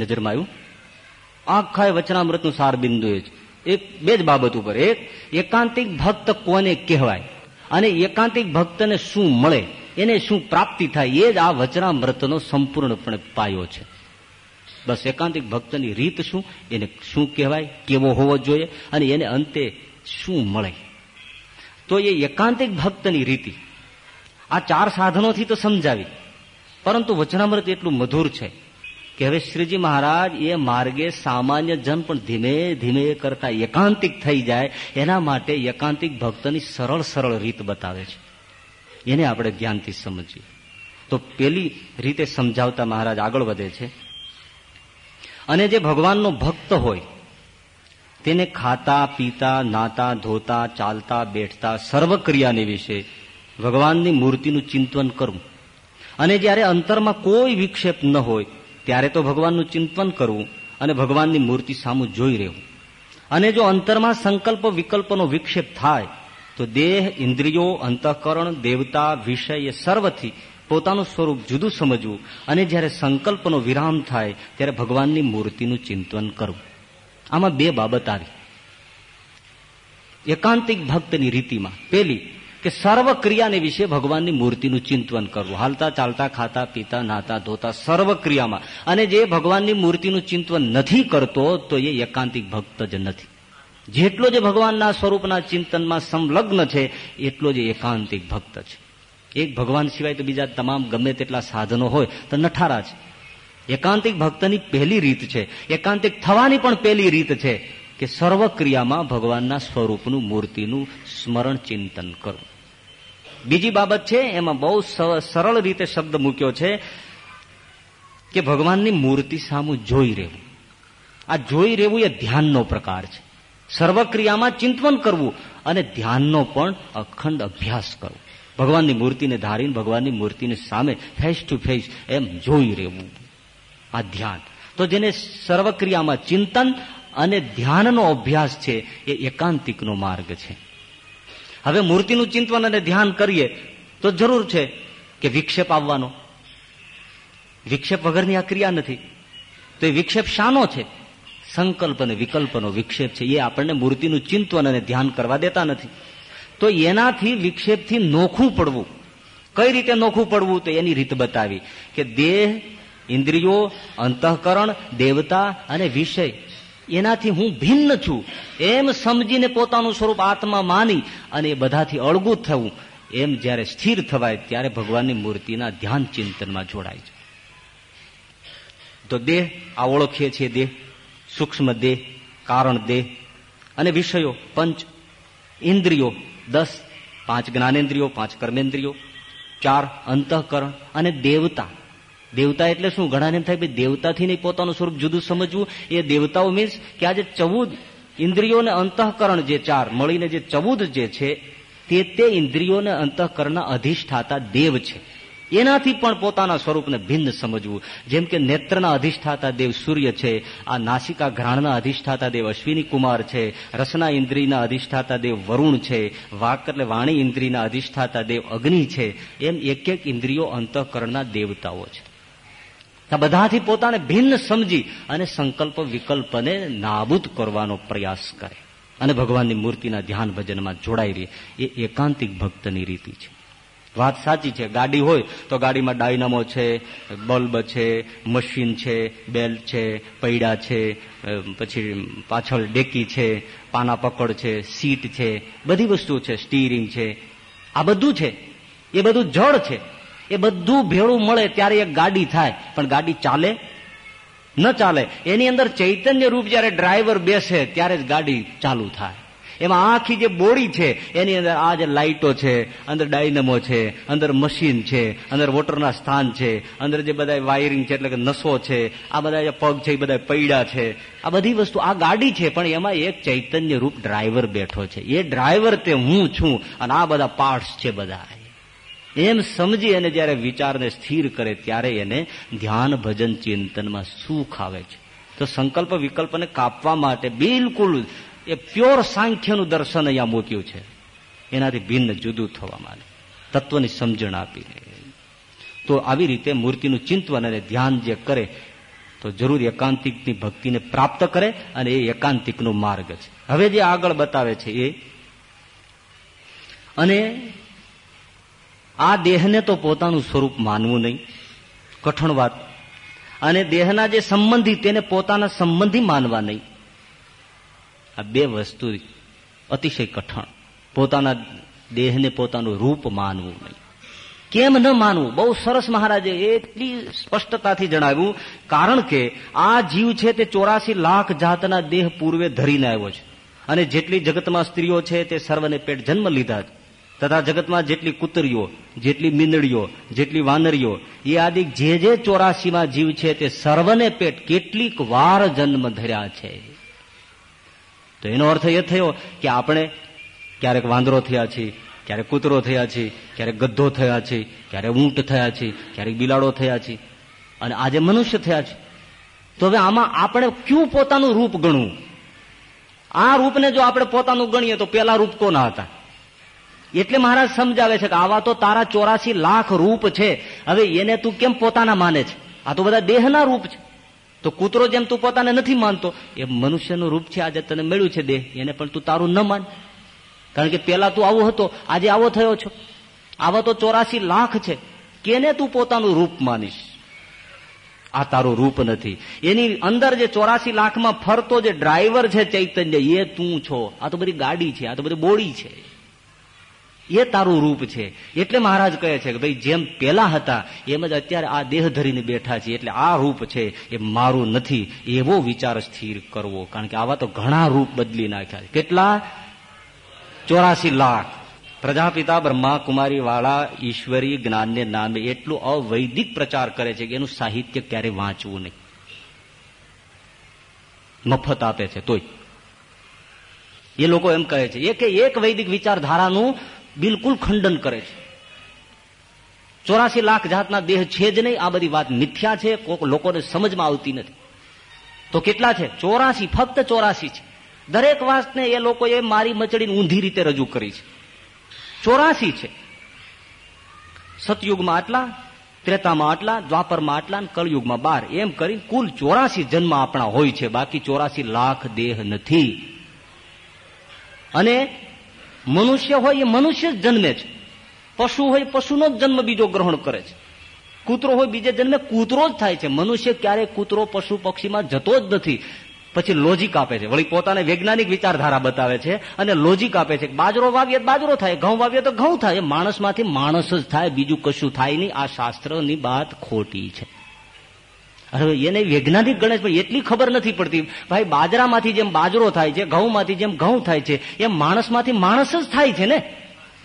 નજરમાં આવ્યું? આખા વચનામૃતનું સાર બિંદુ એ એક, બે જ બાબત ઉપર. એક, એકાંતિક ભક્ત કોને કહેવાય? અને એકાંતિક ભક્તને શું મળે? એને શું પ્રાપ્તિ થાય? એ જ આ વચનામૃતનો સંપૂર્ણપણે પાયો છે. બસ એકાંતિક ભક્તની રીત શું? એને શું કહેવાય? કેવો હોવો જોઈએ? અને એને અંતે શું મળે? તો એ એકાંતિક ભક્તની રીતિ. આ ચાર સાધનોથી તો સમજાવી. પરંતુ વચનામૃત એટલું મધુર છે. કે હવે શ્રીજી મહારાજ, એ માર્ગે સામાન્ય જન પણ ધીમે ધીમે કરતા એકાંતિક થઈ જાય, એના માટે એકાંતિક ભક્તની સરળ સરળ રીત બતાવે છે. એને આપણે જ્ઞાનથી સમજીએ. તો પેલી રીતે સમજાવતા મહારાજ આગળ વધે છે. અને જે ભગવાનનો ભક્ત હોય, તેને ખાતા, પીતા, નાતા, ધોતા, ચાલતા, બેઠતા સર્વ ક્રિયાની વિશે ભગવાનની મૂર્તિનું ચિંતન કરવું અને જ્યારે અંતરમાં કોઈ વિક્ષેપ ન હોય ત્યારે તો ભગવાનનું ચિંતન કરવું અને ભગવાનની મૂર્તિ સામું જોઈ રહેવું. અને જો અંતરમાં સંકલ્પ વિકલ્પનો વિક્ષેપ થાય, તો દેહ, ઇન્દ્રિયો, અંતઃકરણ, દેવતા, વિષય એ સર્વથી પોતાનું સ્વરૂપ જુદું સમજવું અને જ્યારે સંકલ્પનો વિરામ થાય, ત્યારે ભગવાનની મૂર્તિનું ચિંતન કરવું. આમાં બે બાબત આવી. એકાંતિક ભક્તની રીતિમાં. પેલી કે સર્વ ક્રિયાને વિશે ભગવાનની મૂર્તિનું ચિંતન કરવું. હાલતા, ચાલતા, ખાતા, પીતા, નાતા, ધોતા સર્વ ક્રિયામાં અને જે ભગવાનની મૂર્તિનું ચિંતન નથી કરતો, તો એ એકાંતિક ભક્ત જ નથી. જેટલો જે ભગવાનના સ્વરૂપના ચિંતનમાં સંલગ્ન છે, એટલો જ એકાંતિક ભક્ત છે. એક ભગવાન સિવાય તો બીજા તમામ ગમે તેટલા સાધનો હોય, તો નઠારા છે. એકાંતિક ભક્તની પહેલી રીત છે. એકાંતિક થવાની પણ પહેલી રીત છે. કે સર્વ ક્રિયામાં ભગવાનના સ્વરૂપનું મૂર્તિનું સ્મરણ ચિંતન કરવું બીજી બાબત છે, એમાં બહુ સરળ રીતે શબ્દ મૂક્યો છે કે ભગવાનની મૂર્તિ સામું જોઈ રહેવું. આ જોઈ રહેવું એ ધ્યાનનો પ્રકાર છે. સર્વક્રિયામાં ચિંતન કરવું અને ધ્યાનનો પણ અખંડ અભ્યાસ કરવો. ભગવાનની મૂર્તિને ધારીને ભગવાનની મૂર્તિની સામે ફેસ ટુ ફેસ એમ જોઈ રહેવું. આ ધ્યાન. તો જેને સર્વક્રિયામાં ચિંતન અને ધ્યાનનો અભ્યાસ છે એ એકાંતિકનો માર્ગ છે. હવે મૂર્તિનું ચિંતન અને ધ્યાન કરીએ તો જરૂર છે કે વિક્ષેપ આવવાનો. વિક્ષેપ વગરની આ ક્રિયા નથી. તો એ વિક્ષેપ શાનો છે? સંકલ્પ અને વિકલ્પનો વિક્ષેપ છે. એ આપણને મૂર્તિનું ચિંતન અને ધ્યાન કરવા દેતા નથી. તો એનાથી વિક્ષેપથી નોખું પડવું. કઈ રીતે નોખું પડવું? તો એની રીત બતાવી કે દેહ, ઇન્દ્રિયો, અંતઃકરણ, દેવતા અને વિષય. એનાથી હું ભિન્ન છું. એમ સમજીને પોતાનું સ્વરૂપ આત્મા માની અને એ બધાથી અળગું થવું. એમ જ્યારે સ્થિર થવાય ત્યારે ભગવાનની મૂર્તિના ધ્યાન ચિંતનમાં જોડાય છે. તો દેહ આ ઓળખીએ છીએ દેહ, સૂક્ષ્મ દેહ, કારણ દેહ અને વિષયો, પંચ, ઇન્દ્રિયો, દસ, પાંચ જ્ઞાનેન્દ્રિયો, પાંચ કર્મેન્દ્રિયો, ચાર અંતઃકરણ અને દેવતા. દેવતા એટલે શું? ઘણાને એમ થાય દેવતાથી નહીં પોતાનું સ્વરૂપ જુદું સમજવું. એ દેવતાઓ મીન્સ કે આજે ચૌદ ઇન્દ્રિયો ને અંતઃકરણ જે ચાર, મળીને જે ચૌદ જે છે, તે તે ઇન્દ્રિયો ને અંતઃકરણના અધિષ્ઠાતા દેવ છે. એનાથી પણ પોતાના સ્વરૂપને ભિન્ન સમજવું. જેમ કે નેત્રના અધિષ્ઠાતા દેવ સૂર્ય છે, આ નાસિકા ઘ્રાણના અધિષ્ઠાતા દેવ અશ્વિની કુમાર છે, રસના ઇન્દ્રિયના અધિષ્ઠાતા દેવ વરુણ છે, વાક એટલે વાણી ઇન્દ્રિયના અધિષ્ઠાતા દેવ અગ્નિ છે, એમ એક એક ઇન્દ્રિયો અંતઃકરણના દેવતાઓ છે. બધાથી પોતાને ભિન્ન સમજી અને સંકલ્પ વિકલ્પને નાબૂદ કરવાનો પ્રયાસ કરે. અને ભગવાનની મૂર્તિના ધ્યાન ભજનમાં જોડાઈ રહે. એ એકાંતિક ભક્તની રીતિ છે. વાત સાચી છે. ગાડી હોય તો ગાડીમાં ડાયનામો છે, બલ્બ છે, મશીન છે બેલ છે, પૈડા છે પછી પાછળ ડેકી છે, પાના પકડ છે, સીટ છે, બધી વસ્તુઓ છે. સ્ટીરિંગ છે. આ બધું છે. એ બધું જળ છે. એ બધું ભેળું મળે ત્યારે એક ગાડી થાય. પણ ગાડી ચાલે? ન ચાલે. એની અંદર ચૈતન્ય રૂપ જયારે ડ્રાઈવર બેસે, ત્યારે જ ગાડી ચાલુ થાય. એમાં આખી જે બોડી છે, એની અંદર આ જે લાઇટો છે, અંદર ડાયનમો છે, અંદર મશીન છે, અંદર વોટરના સ્થાન છે, અંદર જે બધા વાયરિંગ છે, એટલે કે નસો છે, આ બધા જે પગ છે, એ બધા પૈડા છે. આ બધી વસ્તુ આ ગાડી છે, પણ એમાં એક ચૈતન્ય રૂપ ડ્રાઈવર બેઠો છે. એ ડ્રાઈવર તે હું છું, અને આ બધા પાર્ટ્સ છે બધા એમ સમજી અને જયારે વિચારને સ્થિર કરે ત્યારે એને ધ્યાન, ભજન, ચિંતનમાં સુખ આવે છે. તો સંકલ્પ વિકલ્પને કાપવા માટે બિલકુલ એ પ્યોર સાંખ્યનું દર્શન અહીંયા મૂક્યું છે. એનાથી ભિન્ન જુદું થવા માટે તત્વની સમજણ આપીને. તો આવી રીતે મૂર્તિનું ચિંતન અને ધ્યાન જે કરે, તો જરૂર એકાંતિકની ભક્તિને પ્રાપ્ત કરે અને એ એકાંતિકનો માર્ગ છે. હવે જે આગળ બતાવે છે એ, અને આ દેહને તો પોતાનું સ્વરૂપ માનવું નહીં. કઠણ વાત. અને દેહના જે સંબંધી તેને પોતાના સંબંધી માનવા નહીં. આ બે વસ્તુ અતિશય કઠણ. પોતાના દેહને પોતાનું રૂપ માનવું નહીં. કેમ ન માનવું? બહુ સરસ મહારાજે એટલી સ્પષ્ટતાથી જણાવ્યું, કારણ કે આ જીવ છે તે ચોરાસી લાખ જાતના દેહ પૂર્વે ધરીને આવ્યો છે. અને જેટલી જગતમાં સ્ત્રીઓ છે તે સર્વને પેટ જન્મ લીધા છે. તથા જગતમાં જેટલી કુતરીઓ, જેટલી મીંદડીઓ, જેટલી વાનરીઓ, એ આદિ જે જે ચોરાસીમાં જીવ છે તે સર્વને પેટ કેટલીક વાર જન્મ ધર્યા છે. તો એનો અર્થ એ થયો કે આપણે ક્યારેક વાંદરો થયા છીએ, ક્યારેક કૂતરો થયા છીએ, ક્યારેક ગદ્ધો થયા છે ક્યારેક ઊંટ થયા છે ક્યારેક બિલાડો થયા છે અને આજે મનુષ્ય થયા છે. તો હવે આમાં આપણે ક્યું પોતાનું રૂપ ગણવું? આ રૂપને જો આપણે પોતાનું ગણીએ તો પેલા રૂપ કોના હતા? એટલે મહારાજ સમજાવે છે કે આવા તો તારા ચોરાસી લાખ રૂપ છે. હવે એને તું કેમ પોતાના માને છે? આ તો બધા દેહના રૂપ છે. તો કૂતરો જેમ તું પોતાને નથી માનતો એ મનુષ્યનું રૂપ છે આજે તને મળ્યું છે દેહ. એને પણ તું તારું ન માન. કારણ કે પેલા તું આવો હતો, આજે આવો થયો છો. આવા તો ચોરાસી લાખ છે. કેને તું પોતાનું રૂપ માનીશ? આ તારું રૂપ નથી. એની અંદર જે ચોરાસી લાખમાં ફરતો જે ડ્રાઈવર છે ચૈતન્ય, એ તું છો. આ તો બધી ગાડી છે, આ તો બધી બોડી છે. એ તારું રૂપ છે. એટલે મહારાજ કહે છે કે ભાઈ જેમ પેલા હતા, એમ જ અત્યારે આ દેહ ધરીને બેઠા છે. એટલે આ રૂપ છે, એ મારું નથી. એવો વિચાર સ્થિર કરવો. કારણ કે આવા તો ઘણા રૂપ બદલી નાખ્યા છે. કેટલા? ચોરાસી લાખ. પ્રજાપિતા બ્રહ્મા કુમારી વાળા ઈશ્વરી જ્ઞાનને નામે એટલું અવૈદિક પ્રચાર કરે છે કે એનું સાહિત્ય ક્યારે વાંચવું નહીં. મફત આપે છે તોય. એ લોકો એમ કહે છે. એક એક વૈદિક વિચારધારાનું બિલકુલ ખંડન કરે છે. ચોરાસી લાખ જાતના દેહ છે જ નહીં. આ બધી વાત મિથ્યા છે. કોક લોકોને સમજમાં આવતી નથી. તો કેટલા છે? ચોરાસી, ફક્ત ચોરાસી છે. દરેક વાતને એ લોકોએ મારી મચડીને ઊંધી રીતે રજૂ કરી છે. ચોરાસી છે. સતયુગમાં આટલા, ત્રેતામાં આટલા, દ્વાપરમાં આટલા કળયુગમાં બાર. એમ કરી કુલ ચોરાસી જન્મ આપણા હોય છે. બાકી ચોરાસી લાખ દેહ નથી. અને મનુષ્ય હોય એ મનુષ્ય જ જન્મે છે. પશુ હોય પશુનો જ જન્મ બીજો ગ્રહણ કરે છે. કૂતરો હોય બીજે જન્મે કૂતરો જ થાય છે. મનુષ્ય ક્યારેય કૂતરો, પશુ, પક્ષીમાં જતો જ નથી. પછી લોજિક આપે છે. વળી પોતાને વૈજ્ઞાનિક વિચારધારા બતાવે છે અને લોજિક આપે છે બાજરો વાવીએ બાજરો થાય, ઘઉં વાવીએ તો ઘઉં થાય. માણસમાંથી માણસ જ થાય, બીજું કશું થાય નહીં. આ શાસ્ત્રની વાત ખોટી છે. એને વૈજ્ઞાનિક ગણેશ પણ એટલી ખબર નથી પડતી. ભાઈ બાજરામાંથી જેમ બાજરો થાય છે, ઘઉંમાંથી જેમ ઘઉં થાય છે, એમ માણસમાંથી માણસ જ થાય છે ને?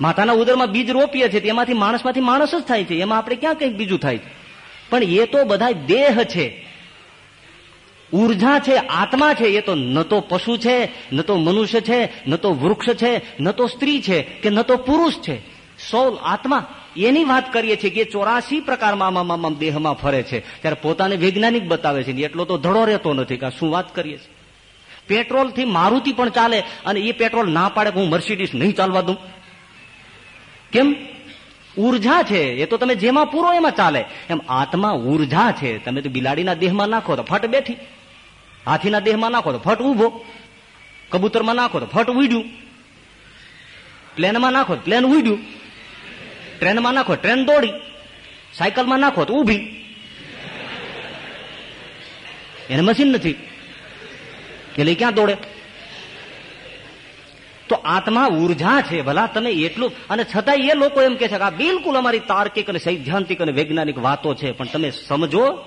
માતાના ઉદરમાં બીજ રોપીએ છીએ એમાંથી માણસમાંથી માણસ જ થાય છે. એમાં આપણે ક્યાં કંઈક બીજું થાય પણ એ તો બધા દેહ છે. ઊર્જા છે, આત્મા છે, એ તો ન તો પશુ છે, ન તો મનુષ્ય છે, ન તો વૃક્ષ છે, ન તો સ્ત્રી છે, કે ન તો પુરુષ છે. સૌ આત્મા. એની વાત કરીએ છીએ કે ચોરાસી પ્રકારમાં દેહમાં ફરે છે. ત્યારે પોતાને વૈજ્ઞાનિક બતાવે છે એટલો તો ધડો રહેતો નથી કે શું વાત કરીએ છીએ? પેટ્રોલથી મારુતિ પણ ચાલે અને એ પેટ્રોલ ના પાડે હું મર્સિડીસ નહીં ચાલવા દઉં. કેમ? ઊર્જા છે. એ તો તમે જેમાં પૂરો એમાં ચાલે. એમ આત્મા ઊર્જા છે. તમે તો બિલાડીના દેહમાં નાખો તો ફટ બેઠી. હાથીના દેહમાં નાખો તો ફટ ઊભો કબૂતરમાં નાખો તો ફટ ઉડ્યું. પ્લેનમાં નાખો પ્લેન ઉડ્યું. ટ્રેનમાં નાખો ટ્રેન દોડી. સાયકલમાં નાખો તો ઊભી. એને મશીન નથી. એટલે ક્યાં દોડે? તો આત્મા ઊર્જા છે ભલા, તમે એટલું અને છતાં એ લોકો એમ કે છે કે આ બિલકુલ અમારી તાર્કિક અને સૈદ્ધાંતિક અને વૈજ્ઞાનિક વાતો છે, પણ તમે સમજો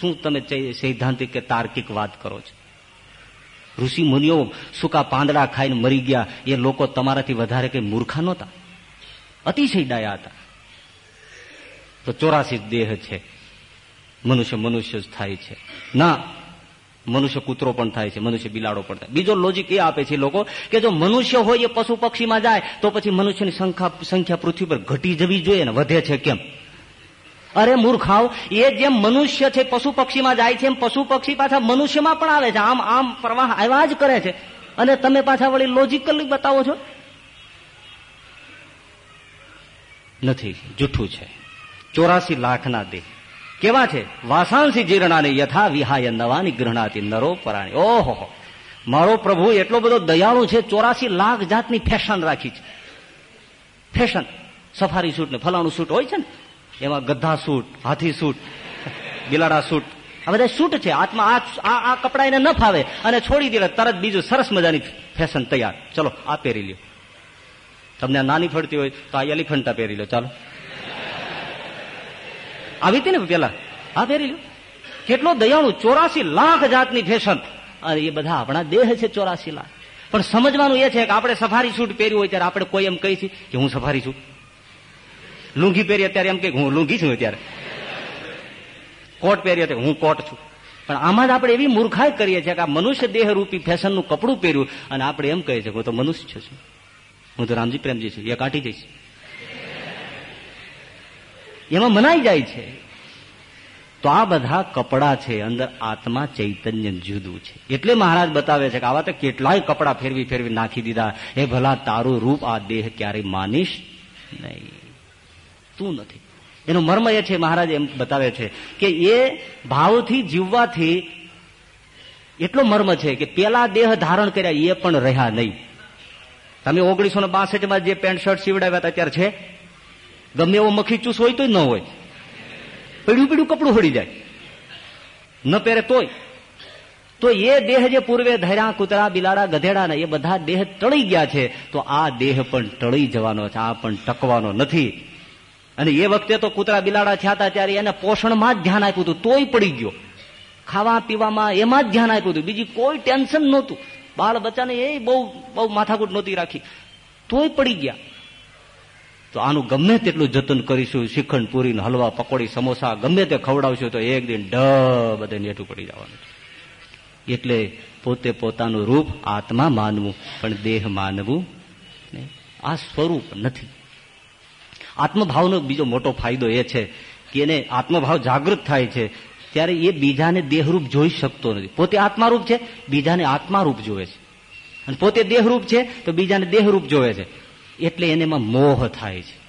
શું તમે સૈદ્ધાંતિક કે તાર્કિક વાત કરો છો? ઋષિ મુનિઓ સુકા પાંદડા ખાઈને મરી ગયા. એ લોકો તમારાથી વધારે કઈ મૂર્ખા નહોતા. અતિશય ડાયા હતા તો ચોરાસી દેહ છે. મનુષ્ય મનુષ્ય જ થાય છે. ના, મનુષ્ય કૂતરો પણ થાય છે, મનુષ્ય બિલાડો પણ થાય. બીજો લોજિક એ આપે છે લોકો કે જો મનુષ્ય હોય એ પશુ પક્ષીમાં જાય, તો પછી મનુષ્યની સંખ્યા પૃથ્વી પર ઘટી જવી જોઈએ ને વધે છે કેમ? અરે મૂર્ખાવ એ જેમ મનુષ્ય છે, પશુ પક્ષીમાં જાય છે, એમ પશુ પક્ષી પાછા મનુષ્યમાં પણ આવે છે. આમ આમ પ્રવાહ આવ્યા જ કરે છે. અને તમે પાછા વળી લોજિકલી બતાવો છો? નથી જૂઠું છે. ચોરાસી લાખના દેહ. કેવા છે? વાસાંસી જીર્ણાને યથા વિહાય નવાની ગ્રહણાતી નરો પરાણી. ઓહો મારો પ્રભુ, એટલો બધો દયાળુ છે, ચોરાસી લાખ જાતની ફેશન રાખી છે. ફેશન. સફારી સૂટ ને ફલાણું સૂટ હોય છે ને? એમાં ગધા સૂટ, હાથી સૂટ બિલાડા સૂટ. આ બધા સૂટ છે. આત્મા આ આ કપડા એને ન ફાવે. અને છોડી દે તરત બીજું સરસ મજાની ફેશન તૈયાર. ચલો, આ પહેરી લ્યો. તમને નાની ફરતી હોય તો આ એલિફન્ટા પહેરી લો, ચાલો. આવી હતી ને પેલા? હા પહેરી લો. કેટલો દયાળુ, ચોરાસી લાખ જાતની ફેશન. અને એ બધા આપણા દેહ છે ચોરાસી લાખ. પણ સમજવાનું એ છે કે આપણે સફારી સૂટ પહેર્યું હોય ત્યારે આપણે કોઈ એમ કહી છે કે હું સફારી છું. લુંગી પહેરી અત્યારે એમ કે હું લુંગી છું અત્યારે. કોટ પહેરી અત્યારે હું કોટ છું. પણ આમાં જ આપણે એવી મૂર્ખાઈ કરીએ છીએ કે આ મનુષ્ય દેહ રૂપી ફેશનનું કપડું પહેર્યું અને આપણે એમ કહીએ છીએ હું તો મનુષ્ય છું. હું તો રામજી પ્રેમજી છું એ કાઢી જઈશ એમાં મનાઈ જાય છે. તો આ બધા કપડા છે, અંદર આત્મા ચૈતન્ય જુદું છે. એટલે મહારાજ બતાવે છે કે આવા તો કેટલાય કપડા ફેરવી ફેરવી નાખી દીધા. એ ભલા, તારું રૂપ આ દેહ ક્યારેય માનીશ નહીં. તું નથી. એનો મર્મ એ છે, મહારાજ એમ બતાવે છે કે એ ભાવથી જીવવાથી એટલો મર્મ છે કે પેલા દેહ ધારણ કર્યા એ પણ રહ્યા નહીં. તમે ઓગણીસો ને બાસઠમાં જે પેન્ટ શર્ટ સીવડાવ્યા હતા, અત્યારે છે? ગમે એવો મખી ચૂસ હોય તો ન હોય. પડ્યું પડ્યું કપડું હળી જાય. ન પહેરે તોય. તો એ દેહ જે પૂર્વે ધર્યા, કૂતરા, બિલાડા, ગધેડા ને એ બધા દેહ ટળી ગયા છે, તો આ દેહ પણ ટળી જવાનો છે, આ પણ ટકવાનો નથી. અને એ વખતે તો કૂતરા, બિલાડા થયા હતા ત્યારે એને પોષણમાં જ ધ્યાન આપ્યું હતું, તોય પડી ગયો. ખાવા, પીવામાં એમાં જ ધ્યાન આપ્યું હતું. બીજી કોઈ ટેન્શન નહોતું. બાળ બચ્ચાને એ બહુ બહુ માથાકૂટ નહોતી રાખી. તોય પડી ગયા. તો આનું ગમે તેટલું જતન કરીશું, શ્રીખંડ પૂરી હલવા, પકોડી, સમોસા, ગમે તે ખવડાવશું, તો એક દિન ડ બધે નેઠું પડી જવાનું એટલે પોતે પોતાનું રૂપ આત્મા માનવું, પણ દેહ માનવું આ સ્વરૂપ નથી. આત્મભાવનો બીજો મોટો ફાયદો એ છે કે એને આત્મભાવ જાગૃત થાય છે. ત્યારે એ બીજાને દેહરૂપ જોઈ શકતો નથી. પોતે આત્મારૂપ છે, બીજાને આત્મારૂપ જોવે છે. અને પોતે દેહરૂપ છે, તો બીજાને દેહરૂપ જોવે છે. એટલે એને એમાં મોહ થાય છે.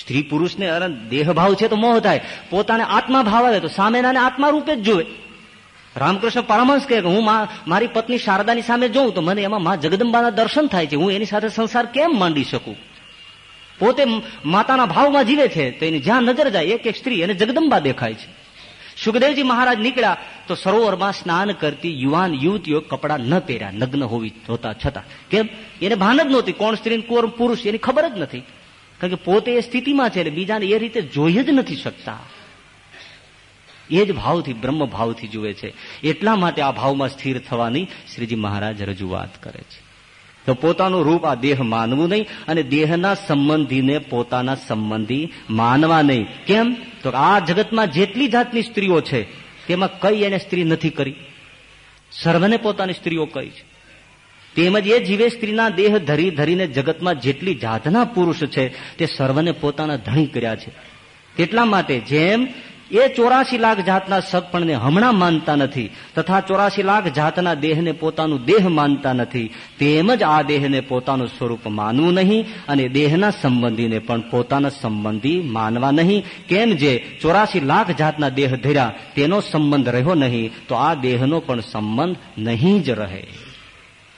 સ્ત્રી પુરુષને દેહભાવ છે તો મોહ થાય. પોતાને આત્મા ભાવ આવે તો સામેનાને આત્મા રૂપે જ જોવે. રામકૃષ્ણ પરમહંસ કહે કે હું મારી પત્ની શારદાની સામે જોઉં તો મને એમાં મા જગદંબાના દર્શન થાય છે. હું એની સાથે સંસાર કેમ માંડી શકું? પોતે માતાના ભાવમાં જીવે છે તો એની જ્યાં નજર જાય, એક એક સ્ત્રી એને જગદંબા દેખાય છે. સુખદેવજી મહારાજ નીકળ્યા તો સરોવરમાં સ્નાન કરતી યુવાન યુવતીઓ કપડા ન પહેર્યા, નગ્ન હોવી હોતા છતાં. કેમ? એને ભાન જ નહોતી કોણ સ્ત્રી કોણ પુરુષ, એની ખબર જ નથી. કારણ કે પોતે એ સ્થિતિમાં છે એટલે બીજાને એ રીતે જોઈ જ નથી શકતા. એ જ ભાવથી બ્રહ્મ ભાવથી જુએ છે. એટલા માટે આ ભાવમાં સ્થિર થવાની શ્રીજી મહારાજ રજૂઆત કરે છે. તો પોતાનું રૂપ આ દેહ માનવું નહીં અને દેહના સંબંધીને પોતાના સંબંધી માનવા નહીં. કેમ? તો આ જગતમાં જેટલી જાતની સ્ત્રીઓ છે, તેમાં કઈ એને સ્ત્રી નથી કરી. સર્વને પોતાની સ્ત્રીઓ કઈ છે. તેમજ એ જીવે સ્ત્રીના દેહ ધરી ધરીને જગતમાં જેટલી જાતના પુરુષ છે, તે સર્વને પોતાના ધણી કર્યા છે. તેટલા માટે જેમ એ ચોરાશી લાખ જાતના સગપણને હમણાં માનતા નથી, તથા ચોરાશી લાખ જાતના દેહને પોતાનું દેહ માનતા નથી. તેમજ આ દેહને પોતાનું સ્વરૂપ માનવું નહીં, અને દેહના સંબંધીને પણ પોતાના સંબંધી માનવા નહીં. કેમ જે ચોરાશી લાખ જાતના દેહ ધર્યા, તેનો સંબંધ રહ્યો નહીં, તો આ દેહનો પણ સંબંધ નહીં જ રહે.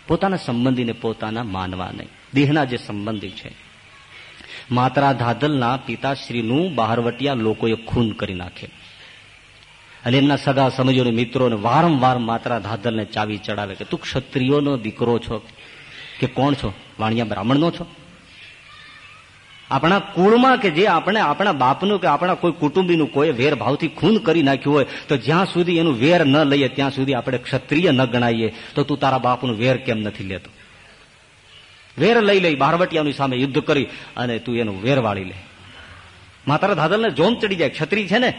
પોતાના સંબંધીને પોતાના માનવા નહીં. દેહના જે સંબંધી છે માત્રા ધાદલના પિતાશ્રીનું બહારવટિયા લોકોએ ખૂન કરી નાખે. અને એમના સગા સમયોને મિત્રોને વારંવાર માત્રા ધાદલને ચાવી ચડાવે કે, તું ક્ષત્રિયોનો દીકરો છો કે કોણ છો? વાણિયા બ્રાહ્મણનો છો? આપણા કુળમાં કે જે આપણે, આપણા બાપનું કે આપણા કોઈ કુટુંબીનું કોઈ વેર ભાવથી ખૂન કરી નાખ્યું હોય, તો જ્યાં સુધી એનું વેર ન લઈએ, ત્યાં સુધી આપણે ક્ષત્રિય ન ગણાઈએ, તો તું તારા બાપનું વેર કેમ નથી લેતો? વેર લઈ લઈ બારવટિયાની સામે યુદ્ધ કરી અને તું એનું વેર વાળી લે. માતારા ધાદલને જોમ ચડી જાય, ક્ષત્રિય છે ને?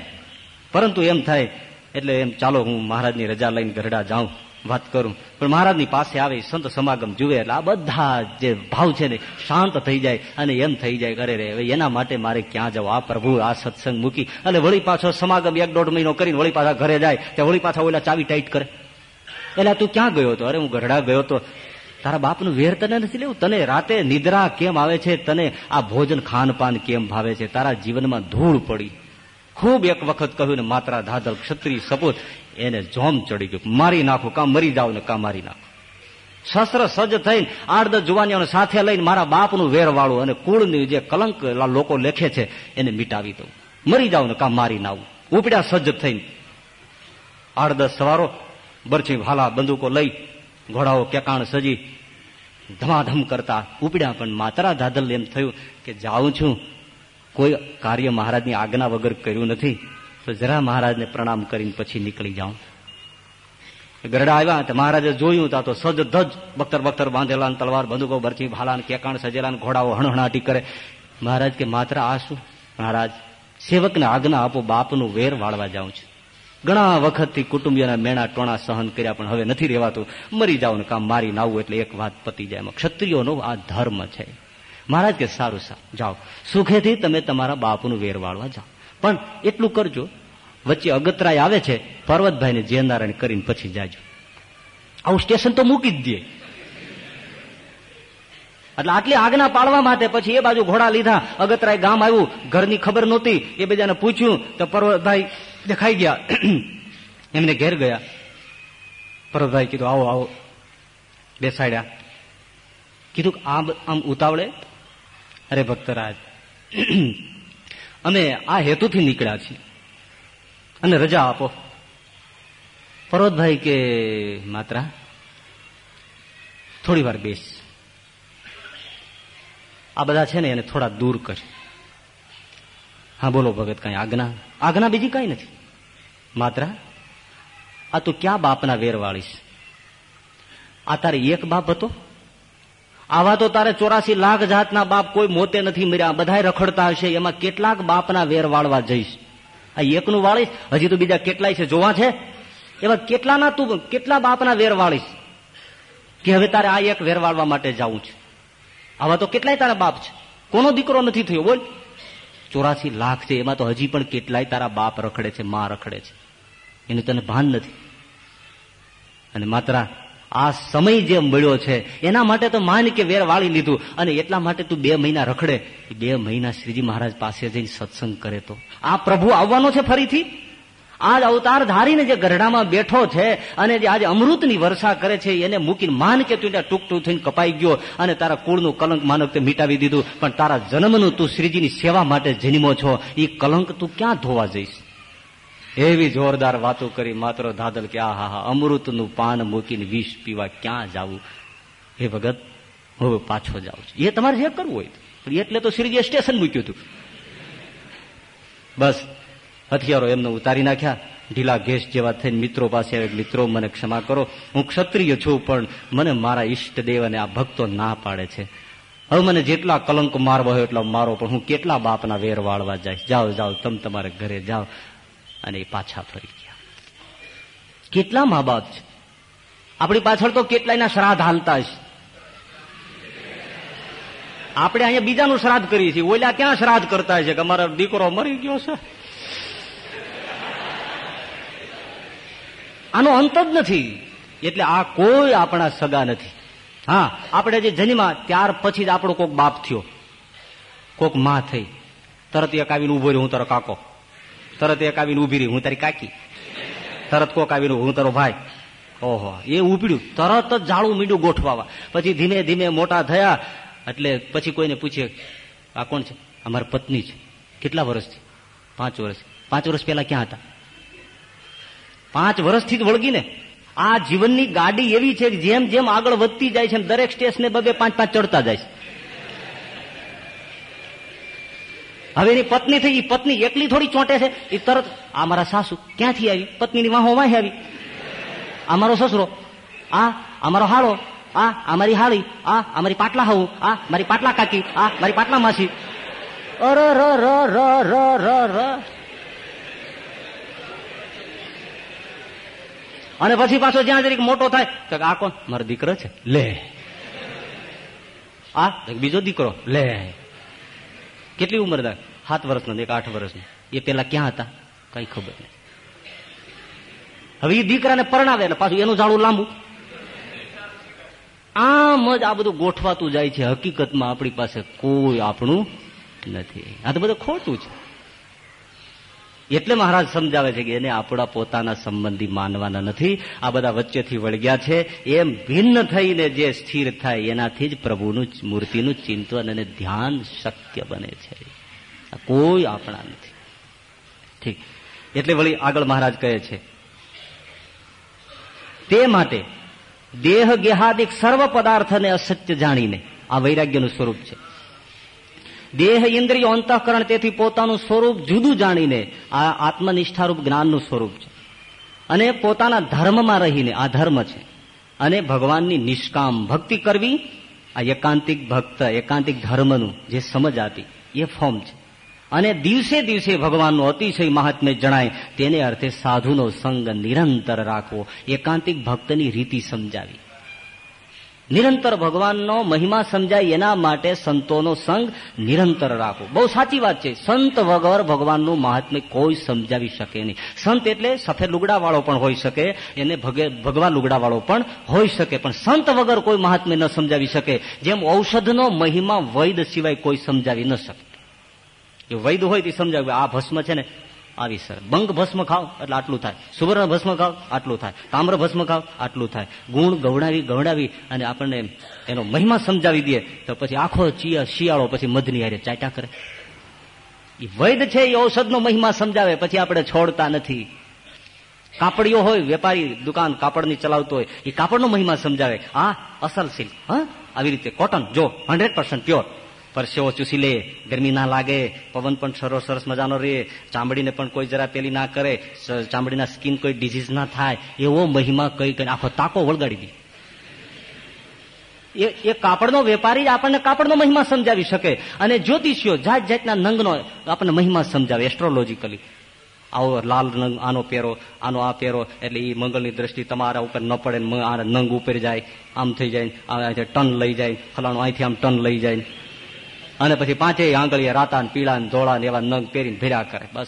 પરંતુ એમ થાય, એટલે એમ ચાલો હું મહારાજની રજા લઈને ગરડા જાઉં, વાત કરું. પણ મહારાજની પાસે આવે, સંત સમાગમ જુએ, એટલે આ બધા જે ભાવ છે ને, શાંત થઈ જાય અને એમ થઈ જાય કરે રે, હવે એના માટે મારે ક્યાં જવું? આ પ્રભુ, આ સત્સંગ મૂકી, અને વળી પાછો સમાગમ એક દોઢ મહિનો કરીને વળી પાછા ઘરે જાય, ત્યાં વળી પાછા ઓલા ચાવી ટાઈટ કરે. એટલે તું ક્યાં ગયો હતો? અરે હું ગઢડા ગયો તો તારા બાપનું વેર તને નથી લેવું? તને રાતે નિદ્રા કેમ આવે છે? તને આ ભોજન ખાનપાન કેમ ભાવે છે? તારા જીવનમાં ધૂળ પડી. ખૂબ એક વખત કહ્યું ને, માત્રા ધાધલ ક્ષત્રિય સપૂત, એને જોમ ચડી ગયું. મારી નાખું, કાં મરી જાવ ને કાં મારી નાખું. શસ્ત્ર સજ્જ થઈને આઠ દસ જુવાનીઓને સાથે લઈને મારા બાપનું વેરવાળું અને કુળની જે કલંક લોકો લેખે છે, એને મિટાવી દઉં. મરી જાવ ને કાં મારી નાવું ઉપડ્યા સજ્જ થઈને આઠ દસ સવારો બરછી ભાલા બંદૂકો લઈ ઘોડાઓ કેકાણ સજી ધમાધમ કરતા ઉપડ્યા પણ માતરા દાદલ એમ થયું કે જાઉં છું. કોઈ કાર્ય મહારાજની આજ્ઞા વગર કર્યું નથી. તો જરા મહારાજને પ્રણામ કરીને પછી નીકળી જાઉં. ગરડા આવ્યા તો મહારાજે જોયું તા તો સજ ધજ બખ્તર બખ્તર બાંધેલા તલવાર બંદૂકો બરથી ભાલા કેકાણ સજેલા ઘોડાઓ હણહણાટી કરે. મહારાજ કે, માત્ર, આ શું? મહારાજ, સેવકને આજ્ઞા આપો, બાપનું વેર વાળવા જાઉં છું. ઘણા વખતથી કુટુંબીઓના મેણા ટોણા સહન કર્યા પણ હવે નથી રહેવાતું. મરી જાવ ને કામ મારી નાવું એટલે એક વાત પતી જાય. એમાં ક્ષત્રિયોનો આ ધર્મ છે. મહારાજ કે, સારું સારું, જાઓ. સુખેથી તમે તમારા બાપનું વેર વાળવા જાઓ. પણ એટલું કરજો. વચ્ચે અગતરાય આવે છે. પર્વતભાઈને જયનારાયણ કરીને પછી જાજો. આવું સ્ટેશન તો મૂકી જ દે. એટલે આટલી આજ્ઞા પાડવા માટે પછી એ બાજુ ઘોડા લીધા. અગતરાય ગામ આવ્યું. ઘરની ખબર નહોતી. એ બધાને પૂછ્યું, તો પર્વતભાઈ દેખાઈ ગયા. એમને ઘેર ગયા. પર્વતભાઈ કીધું, આવો આવો. બેસાડ્યા. કીધું, આમ આમ ઉતાવળે? અરે, ભક્તરાજ, અમે આ હેતુથી નીકળ્યા છીએ. અને રજા આપો. પર્વતભાઈ કે, માત્રા થોડી વાર બેસ. આ બધા છે ને એને થોડા દૂર કર. હા, બોલો ભગત, કઈ આજ્ઞા? આજ્ઞા બીજી કઈ નથી. માત્રા, આ તું ક્યાં બાપના વેર વાળીશ આ તારે એક બાપ હતો? આવા તો તારે ચોરાસી લાખ જાતના બાપ કોઈ મોતે નથી મર્યા. બધા રખડતા હશે, એમાં કેટલાક બાપના વેર વાળવા જઈશ. આ એકનું વાળીશ? હજી તો બીજા કેટલાય છે? જોવા છે? એવા કેટલાના તું, કેટલા બાપના વેર વાળીશ કે હવે તારે આ એક વેર વાળવા માટે જવું છે. આવા તો કેટલાય તારા બાપ છે. કોનો દીકરો નથી થયો? બોલ. ચોરાસી લાખ છે, એમાં તો હજી પણ કેટલાય તારા બાપ રખડે છે, માં રખડે છે. એનું તને ભાન નથી. અને માત્ર, આ સમય જે મળ્યો છે, એના માટે તો માન કે વેર વાળી લીધું. અને એટલા માટે તું બે મહિના રખડે બે મહિના શ્રીજી મહારાજ પાસે જઈને સત્સંગ કરે તો. આ પ્રભુ આવવાનો છે ફરીથી? આજ અવતાર ધારીને જે ગરડામાં બેઠો છે અને જે આજે અમૃતની વર્ષા કરે છે, એને મૂકીને માન કે તું ટૂંક ટૂંક થઈને કપાઈ ગયો અને તારા કુળનું કલંક માનક તે મિટાવી દીધું. પણ તારા જન્મનું તું શ્રીજીની સેવા માટે જન્મો છો. એ કલંક તું ક્યાં ધોવા જઈશ? એવી જોરદાર વાતો કરી માત્ર ધાદલ કે આ હા હા અમૃતનું પાન મૂકીને વિષ પીવા ક્યાં જવું? એ ભગત, હવે પાછો જાઉં છું. એ તમારે જે કરવું હોય એટલે તો શ્રીજીએ સ્ટેશન મૂક્યું હતું. બસ હથિયારો એમને ઉતારી નાખ્યા. ઢીલા ઘેસ જેવા થઈને મિત્રો પાસે મિત્રો, મને ક્ષમા કરો. હું ક્ષત્રિય છું, પણ મને મારા ઈષ્ટદેવ અને આ ભક્તો ના પાડે છે. હવે મને જેટલા કલંક મારવા હોય એટલા મારો, પણ હું કેટલા બાપના વેર વાળવા જાય જાઓ જાઓ, તમે તમારે ઘરે જાઓ. અને પાછા ફરી ગયા. કેટલા મા બાપ છે? આપણી પાછળ તો કેટલાયના શ્રાદ્ધ હાલતા છે આપણે અહીંયા બીજાનું શ્રાદ્ધ કરીએ છીએ. ઓલા ક્યાં શ્રાદ્ધ કરતા છે કે અમારો દીકરો મરી ગયો છે? આનો અંત જ નથી. એટલે આ કોઈ આપણા સગા નથી. હા, આપણે જે જન્મા ત્યાર પછી જ આપણો કોક બાપ થયો. કોકમાં થઈ. તરત એક આવીને ઊભો રહ્યો, હું તારો કાકો. તરત એક આવીને ઊભી રહી, હું તારી કાકી. તરત કોક આવીને, હું તારો ભાઈ. ઓહો, એ ઉપડ્યું. તરત જ જાળું મીંડું ગોઠવાવા. પછી ધીમે ધીમે મોટા થયા. એટલે પછી કોઈને પૂછીએ આ કોણ છે? અમારી પત્ની છે. કેટલા વર્ષથી? પાંચ વર્ષ. પાંચ વર્ષ પહેલા ક્યાં હતા? પાંચ વર્ષથી જ વળગીને. આ જીવનની ગાડી એવી છે કે જેમ જેમ આગળ વધતી જાય છે દરેક સ્ટેશને બબે પાંચ પાંચ ચડતા જાય છે. હવે એની પત્ની થઈ એ પત્ની એકલી થોડી ચોંટે છે. એ તરત, આ મારા સાસુ ક્યાંથી આવી? પત્નીની વાહો વાહી આવી. આ મારો સસરો, આ અમારો હાળો, આ અમારી હાળી, આ અમારી પાટલા હાવું આ, મારી પાટલા કાકી, આ, મારી પાટલા માસી. અર ર ર ર ર ર. અને પછી પાછો જ્યાં જરીક મોટો થાય, તો આ કોણ? મારો દીકરો છે. લે. આ? બીજો દીકરો. લે. કેટલી ઉંમર થાય? સાત વર્ષનો એક આઠ વર્ષનો. એ પેલા ક્યાં હતા? કઈ ખબર નહીં. હવે એ દીકરાને પરણાવે એટલે પાછું એનું જાણું લાંબુ. આમ જ આ બધું ગોઠવાતું જાય છે. હકીકતમાં આપણી પાસે કોઈ આપણું નથી. આ તો બધું ખોટું છે. એટલે મહારાજ સમજાવે છે કે એને આપણા પોતાના સંબંધી માનવાના નથી. આ બધા વચ્ચેથી વળગ્યા છે. એમ ભિન્ન થઈને જે સ્થિર થાય, એનાથી જ પ્રભુનું મૂર્તિનું ચિંતન અને ધ્યાન શક્ય બને છે. કોઈ આપણા નથી. ઠીક. એટલે વળી આગળ મહારાજ કહે છે, તે માટે દેહ ગેહાદિક સર્વ પદાર્થને અસત્ય જાણીને. આ વૈરાગ્યનું સ્વરૂપ છે. દેહ ઇન્દ્રિયો અંતઃકરણ તેથી પોતાનું સ્વરૂપ જુદું જાણીને આ આત્મનિષ્ઠારૂપ જ્ઞાનનું સ્વરૂપ છે. અને પોતાના ધર્મમાં રહીને આ ધર્મ છે. અને ભગવાનની નિષ્કામ ભક્તિ કરવી, આ એકાંતિક ભક્ત, એકાંતિક ધર્મનું જે સમજ આપી એ ફોર્મ છે. અને દિવસે દિવસે ભગવાનનો અતિશય મહાત્મ્ય જણાય, તેને અર્થે સાધુનો સંગ નિરંતર રાખવો, એકાંતિક ભક્તની રીતિ સમજાવી. નિરંતર ભગવાનનો મહિમા સમજાય એના માટે સંતોનો સંગ નિરંતર રાખવો. બહુ સાચી વાત છે. સંત વગર ભગવાનનું મહાત્મ્ય કોઈ સમજાવી શકે નહીં. સંત એટલે સફેદ લુગડાવાળો પણ હોઈ શકે, એને ભગવાન લુગડાવાળો પણ હોઈ શકે. પણ સંત વગર કોઈ મહાત્મ્ય ન સમજાવી શકે. જેમ ઔષધનો મહિમા વૈદ સિવાય કોઈ સમજાવી ન શકે. એ વૈદ હોય તે સમજાવ્યું આ ભસ્મ છે ને આવી સર. બંગ ભસ્મ ખાવ, એટલે આટલું થાય. સુવર્ણ ભસ્મ ખાવ, આટલું થાય. તામ્ર ભસ્મ ખાવ, આટલું થાય. ગુણ ગવડાવી ગવડાવી અને આપણને એનો મહિમા સમજાવી દે, તો પછી આખો શિયાળો પછી મધની હારે ચાટા કરે. એ વૈદ છે એ ઔષધનો મહિમા સમજાવે, પછી આપણે છોડતા નથી. કાપડીઓ હોય, વેપારી દુકાન કાપડની ચલાવતો હોય એ કાપડનો મહિમા સમજાવે. આ અસલ સિલ્ક હા? આવી રીતે કોટન જો હંડ્રેડ પર્સન્ટ પ્યોર પરસેવો ચૂસી લે, ગરમી ના લાગે, પવન પણ સરસ સરસ મજાનો રહે ચામડીને પણ કોઈ જરા પેલી ના કરે ચામડીના સ્કીન કોઈ ડિઝીઝ ના થાય, એવો મહિમા કઈ કઈ, આખો તાકો વળગાડી દે. એ કાપડનો વેપારી આપણને કાપડનો મહિમા સમજાવી શકે. અને જ્યોતિષીઓ જાત જાતના નંગનો આપણને મહિમા સમજાવે એસ્ટ્રોલોજીકલી આવો લાલ રંગ આનો પહેરો આનો આ પહેરો એટલે એ મંગળની દ્રષ્ટિ તમારા ઉપર ન પડે નંગ ઉપર જાય, આમ થઈ જાય ટન લઈ જાય, ફલાણું અહીંથી આમ ટન લઈ જાય અને પછી પાંચેય આંગળીએ રાતા પીળા ધોળા ને એવા નંગ પહેરીને ભેર્યા કરે. બસ.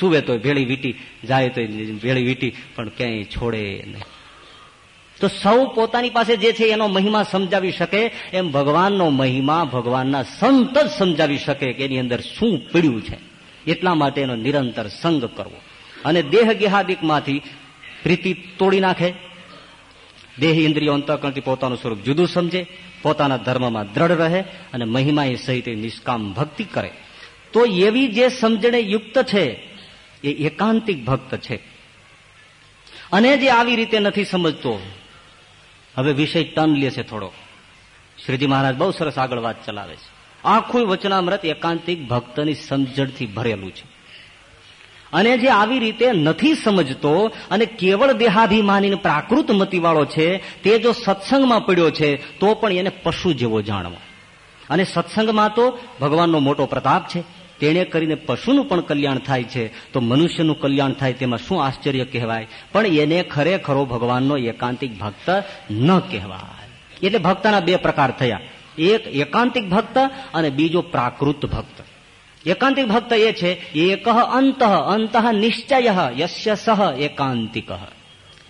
સુવે તો ભેળી વીટી, જાય તો ભેળી વીટી, પણ ક્યાંય છોડે નહીં. તો સૌ પોતાની પાસે જે છે એનો મહિમા સમજાવી શકે, એમ ભગવાનનો મહિમા ભગવાનના સંત જ સમજાવી શકે કે એની અંદર શું પીડ્યું છે. એટલા માટે એનો નિરંતર સંગ કરવો. અને દેહ ગેહાદિકમાંથી પ્રીતિ તોડી નાખે દેહ ઇન્દ્રિયો અંતકરણથી પોતાનું સ્વરૂપ જુદું સમજે, પોતાના ધર્મમાં દ્રઢ રહે અને મહિમા સહિત નિષ્કામ ભક્તિ કરે. તો એવી જે સમજણે યુક્ત છે, એ એકાંતિક ભક્ત છે. અને જે આવી રીતે નથી સમજતો, હવે વિષય ટન લે છે થોડો. શ્રીજી મહારાજ બહુ સરસ આગળ વાત ચલાવે છે. આખું વચનામૃત એકાંતિક ભક્તની સમજણથી ભરેલું છે. અને જે આવી રીતે નથી સમજતો અને કેવળ દેહાભિમાની પ્રાકૃત મતીવાળો છે, તે જો સત્સંગમાં પડ્યો છે, તો પણ એને પશુ જેવો જાણવો. અને સત્સંગમાં તો ભગવાનનો મોટો પ્રતાપ છે. તેણે કરીને પશુનું પણ કલ્યાણ થાય છે, તો મનુષ્યનું કલ્યાણ થાય તેમાં શું આશ્ચર્ય કહેવાય? પણ એને ખરેખરો ભગવાનનો એકાંતિક ભક્ત ન કહેવાય. એટલે ભક્તના બે પ્રકાર થયા. એક એકાંતિક ભક્ત અને બીજો પ્રાકૃત ભક્ત. એકાંતિક ભક્ત એ છે એક અંત અંત નિશ્ચય યશ્ય સહ એકાંતિક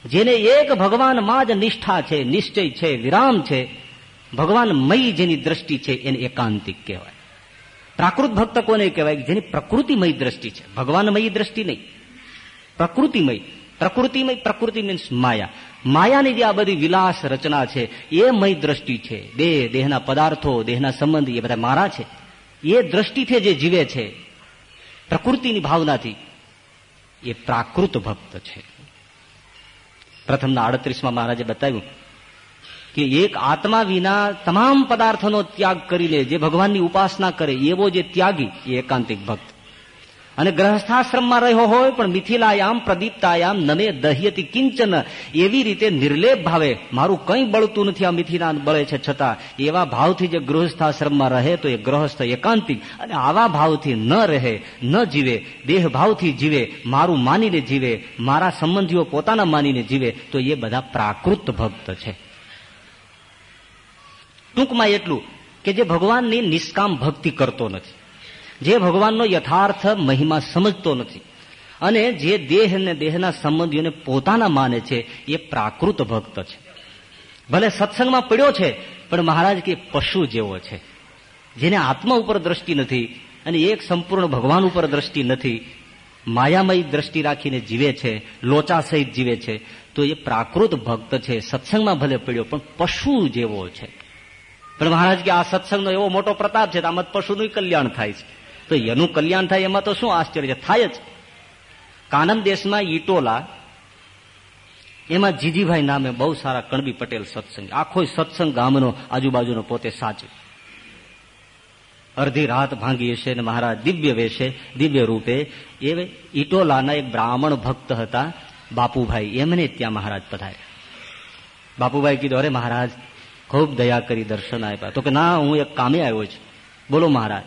જેને એક ભગવાનમાં જ નિષ્ઠા છે નિશ્ચય છે વિરામ છે ભગવાન મય જેની દ્રષ્ટિ છે એને એકાંતિક કહેવાય પ્રાકૃત ભક્ત કોને કહેવાય જેની પ્રકૃતિમય દ્રષ્ટિ છે ભગવાનમય દ્રષ્ટિ નહીં પ્રકૃતિમય પ્રકૃતિમય પ્રકૃતિ મીન્સ માયા માયાની જે આ બધી વિલાસ રચના છે એ મય દ્રષ્ટિ છે દેહ દેહના પદાર્થો દેહના સંબંધ એ બધા મારા છે એ દ્રષ્ટિથી જે જીવે છે, પ્રકૃતિની ભાવનાથી, એ પ્રાકૃત ભક્ત છે. પ્રથમના આડત્રીસમાં મહારાજે બતાવ્યું કે એક આત્મા વિના તમામ પદાર્થોનો ત્યાગ કરીને જે ભગવાનની ઉપાસના કરે, એવો જે ત્યાગી, એ એકાંતિક ભક્ત. અને ગ્રહસ્થાશ્રમમાં રહ્યો હોય પણ મિથિલાયામ, પ્રદીપ્તાયામ, નમે દહ્યતી કિંચન એવી રીતે નિર્લેપ ભાવે મારું કંઈ બળતું નથી આ મિથિલા બળે છે છતાં. એવા ભાવથી જે ગૃહસ્થાશ્રમમાં રહે તો એ ગ્રહસ્થ એકાંતિક અને આવા ભાવથી ન રહે, ન જીવે દેહ ભાવથી જીવે, મારું માનીને જીવે, મારા સંબંધીઓ પોતાના માનીને જીવે, તો એ બધા પ્રાકૃત ભક્ત છે. ટૂંકમાં એટલું કે જે ભગવાનની નિષ્કામ ભક્તિ કરતો નથી. જે ભગવાનનો યથાર્થ મહિમા સમજતો નથી અને જે દેહ અને દેહના સંબંધીઓને પોતાના માને છે, એ પ્રાકૃત ભક્ત છે. ભલે સત્સંગમાં પડ્યો છે, પણ મહારાજ કે પશુ જેવો છે. જેને આત્મા ઉપર દ્રષ્ટિ નથી અને એક સંપૂર્ણ ભગવાન ઉપર દ્રષ્ટિ નથી, માયામય દ્રષ્ટિ રાખીને જીવે છે, લોચા સહિત જીવે છે, તો એ પ્રાકૃત ભક્ત છે. સત્સંગમાં ભલે પડ્યો, પણ પશુ જેવો છે. પણ મહારાજ કે આ સત્સંગનો એવો મોટો પ્રતાપ છે આમાં પશુનું કલ્યાણ થાય છે. તો એનું કલ્યાણ થાય, એમાં તો શું આશ્ચર્ય? થાય જ. કાનમ દેશમાં ઈટોલા, એમાં જીજીભાઈ નામે બહુ સારા કણબી પટેલ સત્સંગ. આખો સત્સંગ ગામનો આજુબાજુનો પોતે સાચે. અડધી રાત ભાંગી હશે અને મહારાજ દિવ્ય વેશે, દિવ્ય રૂપે. એ ઈટોલાના એક બ્રાહ્મણ ભક્ત હતા, બાપુભાઈ. એમને ત્યાં મહારાજ પધાર્યા. બાપુભાઈ કીધું, અરે મહારાજ, ખૂબ દયા કરી દર્શન આપ્યા. તો કે, ના, હું એક કામે આવ્યો છું. બોલો મહારાજ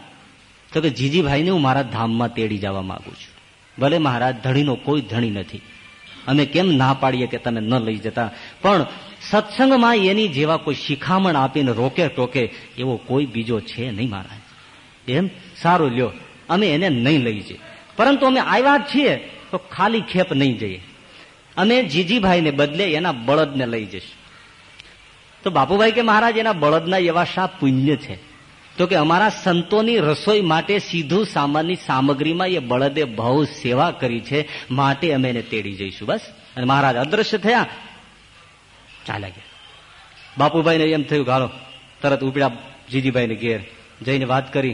તો કે જીજીભાઈને હું મારા ધામમાં તેડી જવા માંગુ છું. ભલે મહારાજ, ધણીનો કોઈ ધણી નથી. અમે કેમ ના પાડીએ કે તમે ન લઈ જતા? પણ સત્સંગમાં એની જેવા કોઈ શિખામણ આપીને રોકે ટોકે એવો કોઈ બીજો છે નહીં મહારાજ. એમ? સારું, લ્યો. અમે એને નહીં લઈ જઈએ. પરંતુ અમે આવ્યા છીએ, તો ખાલી ખેપ નહીં જઈએ. અમે જીજીભાઈને બદલે એના બળદને લઈ જઈશું. તો બાપુભાઈ કે મહારાજ, એના બળદના એવા શા પુણ્ય છે? તો કે અમારા સંતોની રસોઈ માટે સીધું સામાનની સામગ્રીમાં એ બળદે બહુ સેવા કરી છે, માટે અમે એને તેડી જઈશું, બસ. અને મહારાજ અદ્રશ્ય થયા. ચાલ્યા ગયા. બાપુભાઈને એમ થયું ગાળો તરત ઉપડ્યા જીજીભાઈને ઘેર જઈને વાત કરી.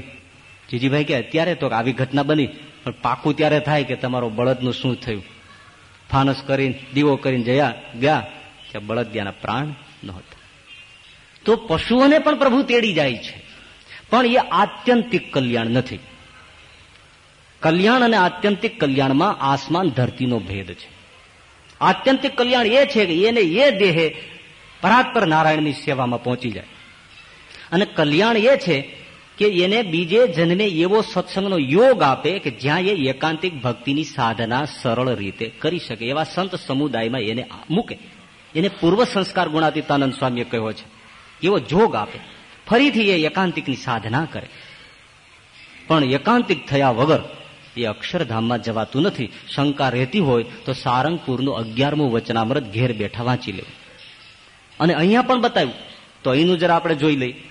જીજીભાઈ કે, અત્યારે તો આવી ઘટના બની, પણ પાકું ત્યારે થાય કે તમારો બળદનું શું થયું? ફાનસ કરીને, દીવો કરીને જયા, ગયા ત્યાં બળદિયાના પ્રાણ નહોતા. તો પશુઓને પણ પ્રભુ તેડી જાય છે. પણ એ આત્યંતિક કલ્યાણ નથી. કલ્યાણ અને આત્યંતિક કલ્યાણમાં આસમાન ધરતીનો ભેદ છે. આત્યંતિક કલ્યાણ એ છે કે એને એ દેહે પરાત્પર નારાયણની સેવામાં પહોંચી જાય. અને કલ્યાણ એ છે કે એને બીજે જન્મે એવો સત્સંગનો યોગ આપે કે જ્યાં એ એકાંતિક ભક્તિની સાધના સરળ રીતે કરી શકે. એવા સંત સમુદાયમાં એને મૂકે. એને પૂર્વ સંસ્કાર ગુણાતીતાનંદ સ્વામીએ કહ્યો છે. એવો જોગ આપે. ફરીથી એ એકાંતિકની સાધના કરે. પણ એકાંતિક થયા વગર એ અક્ષરધામમાં જવાતું નથી. શંકા રહેતી હોય તો સારંગપુરનું અગિયારમું વચનામૃત ઘેર બેઠા વાંચી લેવું. અને અહીંયા પણ બતાવ્યું. તો અહીંનું જરા આપણે જોઈ લઈએ.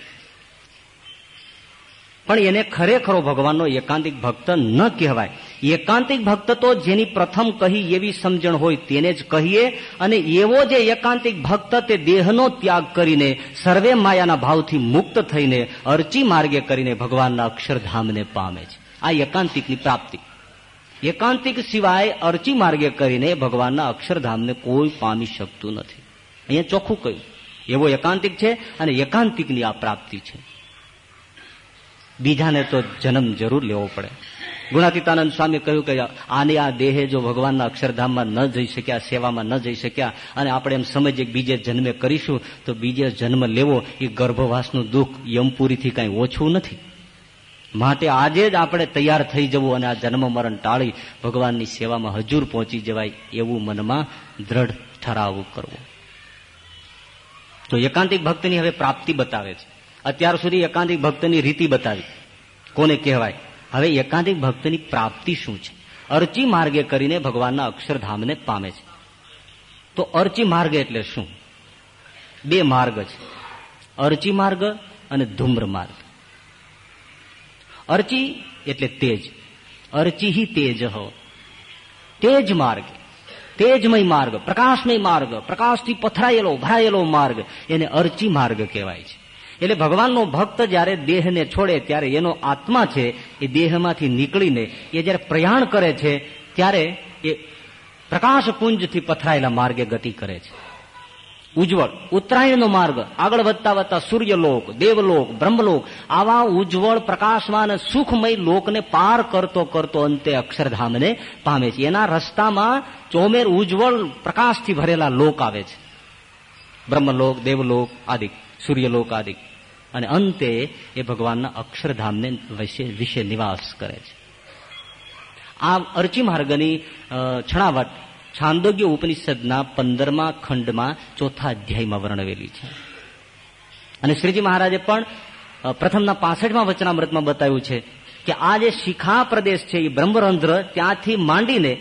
પણ એને ખરેખરો ભગવાનનો એકાંતિક ભક્ત ન કહેવાય. એકાંતિક ભક્ત તો જેની પ્રથમ કહી એવી સમજણ હોય તેને જ કહીએ અને એવો જે એકાંતિક ભક્ત તે દેહનો ત્યાગ કરીને, સર્વે માયાના ભાવથી મુક્ત થઈને, અરચી માર્ગે કરીને ભગવાનના અક્ષરધામને પામે છે. આ એકાંતિકની પ્રાપ્તિ. એકાંતિક સિવાય અરચી માર્ગે કરીને ભગવાનના અક્ષરધામને કોઈ પામી શકતું નથી. અહીંયા ચોખ્ખું કહ્યું. એવો એકાંતિક છે અને એકાંતિકની આ પ્રાપ્તિ છે. બીજાને તો જન્મ જરૂર લેવો પડે. ગુણાતીતાનંદ સ્વામી કહ્યું કે આને આ દેહે જો ભગવાનના અક્ષરધામમાં ન જઈ શક્યા, સેવામાં ન જઈ શક્યા, અને આપણે એમ સમજીએ બીજે જન્મે કરીશું, તો બીજે જન્મ લેવો એ ગર્ભવાસનું દુઃખ યમપુરીથી કાંઈ ઓછું નથી. માટે આજે જ આપણે તૈયાર થઈ જવું અને આ જન્મ મરણ ટાળી ભગવાનની સેવામાં હજુર પહોંચી જવાય એવું મનમાં દ્રઢ ઠરાવ કરવો. તો એકાંતિક ભક્તની હવે પ્રાપ્તિ બતાવે છે. અત્યાર સુધી એકાંતિક ભક્તની રીતિ બતાવી. કોને કહેવાય? હવે એકાંતિક ભક્તની પ્રાપ્તિ શું છે? અરચી માર્ગે કરીને ભગવાનના અક્ષરધામને પામે છે. તો અરચી માર્ગ એટલે શું? બે માર્ગ છે. અરચી માર્ગ અને ધૂમ્ર માર્ગ. અરચી એટલે તેજ. અરચી હિ તેજ હો. તેજ માર્ગ. તેજમય માર્ગ, પ્રકાશમય માર્ગ, પ્રકાશથી પથરાયેલો, ભરાયેલો માર્ગ. એને અરચી માર્ગ કહેવાય છે. એટલે ભગવાનનો ભક્ત જ્યારે દેહને છોડે ત્યારે એનો આત્મા છે, એ દેહમાંથી નીકળીને એ જ્યારે પ્રયાણ કરે છે, ત્યારે એ પ્રકાશ પુંજથી પથરાયેલા માર્ગે ગતિ કરે છે. ઉજ્જવળ, ઉત્તરાયણનો માર્ગ, આગળ વધતા વધતા સૂર્યલોક, દેવલોક, બ્રહ્મલોક, આવા ઉજ્જવળ, પ્રકાશમાન, સુખમય લોકને પાર કરતો કરતો અંતે અક્ષરધામને પામે છે. એના રસ્તામાં ચોમેર ઉજ્જવળ પ્રકાશથી ભરેલા લોક આવે છે. બ્રહ્મલોક, દેવલોક આદિ, સૂર્યલોક આદિ. અને અંતે એ ભગવાનના અક્ષરધામને વિશે નિવાસ કરે છે. આ અર્ચી માર્ગની છણાવટ છાંદોગ્ય ઉપનિષદના પંદરમા ખંડમાં ચોથા અધ્યાયમાં વર્ણવેલી છે. અને શ્રીજી મહારાજે પણ પ્રથમના પાસઠમાં વચનામૃતમાં બતાવ્યું છે કે આ જે શિખા પ્રદેશ છે એ બ્રહ્મરંધ્ર ત્યાંથી માંડીને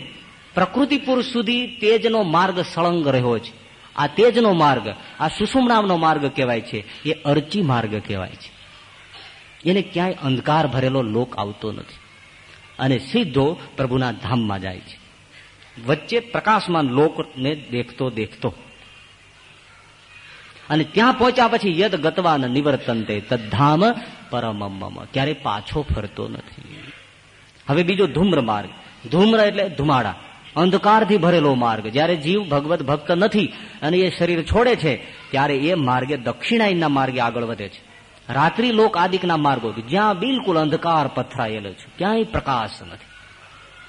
પ્રકૃતિપુર સુધી તેજનો માર્ગ સળંગ રહ્યો છે. આ તેજનો માર્ગ, આ સુષુમનામનો માર્ગ કહેવાય છે. એ અરચી માર્ગ કહેવાય છે. એને ક્યાંય અંધકાર ભરેલો લોક આવતો નથી. અને સીધો પ્રભુના ધામમાં જાય છે. વચ્ચે પ્રકાશમાન લોકને દેખતો દેખતો. અને ત્યાં પહોંચ્યા પછી યદ ગતવાન નિવર્તનતે તદ્ધામ પરમમ ક્યારે પાછો ફરતો નથી. હવે બીજો ધૂમ્ર માર્ગ ધૂમ્ર એટલે ધુમાડા. અંધકારથી ભરેલો માર્ગ. જ્યારે જીવ ભગવત ભક્ત નથી અને એ શરીર છોડે છે, ત્યારે એ માર્ગે દક્ષિણાયનના માર્ગે આગળ વધે છે. રાત્રિ લોક આદિકના માર્ગો જ્યાં બિલકુલ અંધકાર પથરાયેલો છે. ક્યાંય પ્રકાશ નથી.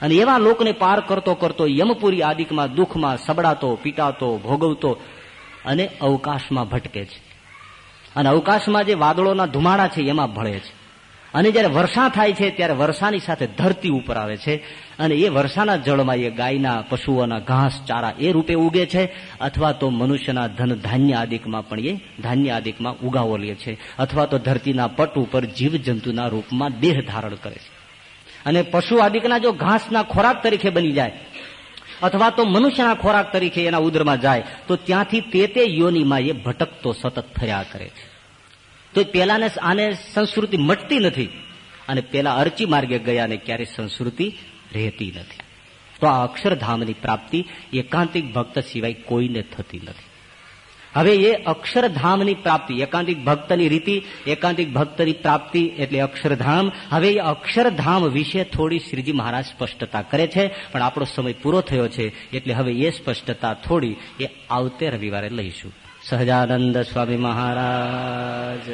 અને એવા લોકને પાર કરતો કરતો યમપુરી આદિકમાં દુઃખમાં સબડાતો, પીટાતો, ભોગવતો અને અવકાશમાં ભટકે છે. અને અવકાશમાં જે વાદળોના ધુમાડા છે, એમાં ભળે છે. અને જ્યારે વર્ષા થાય છે, ત્યારે વર્ષાની સાથે ધરતી ઉપર આવે છે. અને એ વર્ષાના જળમાં એ ગાયના, પશુઓના ઘાસ, ચારા એ રૂપે ઉગે છે, અથવા તો મનુષ્યના ધન ધાન્ય આદિકમાં પણ એ ધાન્ય આદિકમાં ઉગાવો લે છે, અથવા તો ધરતીના પટ ઉપર જીવજંતુના રૂપમાં દેહ ધારણ કરે છે. અને પશુ આદિકના જો ઘાસના ખોરાક તરીકે બની જાય, અથવા તો મનુષ્યના ખોરાક તરીકે એના ઉદરમાં જાય, તો ત્યાંથી તે તે યોનિમાં એ ભટકતો સતત ફર્યા કરે છે. તો પેલાને આને સંસ્કૃતિ મટતી નથી અને પેલા અરચી માર્ગે ગયા ને ક્યારે સંસ્કૃતિ રહેતી નથી. તો આ અક્ષરધામની પ્રાપ્તિ એકાંતિક ભક્ત સિવાય કોઈને થતી નથી. હવે એ અક્ષરધામની પ્રાપ્તિ, એકાંતિક ભક્તની રીતિ, એકાંતિક ભક્તની પ્રાપ્તિ એટલે અક્ષરધામ. હવે એ અક્ષરધામ વિશે થોડી શ્રીજી મહારાજ સ્પષ્ટતા કરે છે, પણ આપણો સમય પૂરો થયો છે, એટલે હવે એ સ્પષ્ટતા થોડી એ આવતે રવિવારે લઈશું. સહજાનંદ સ્વામી મહારાજ.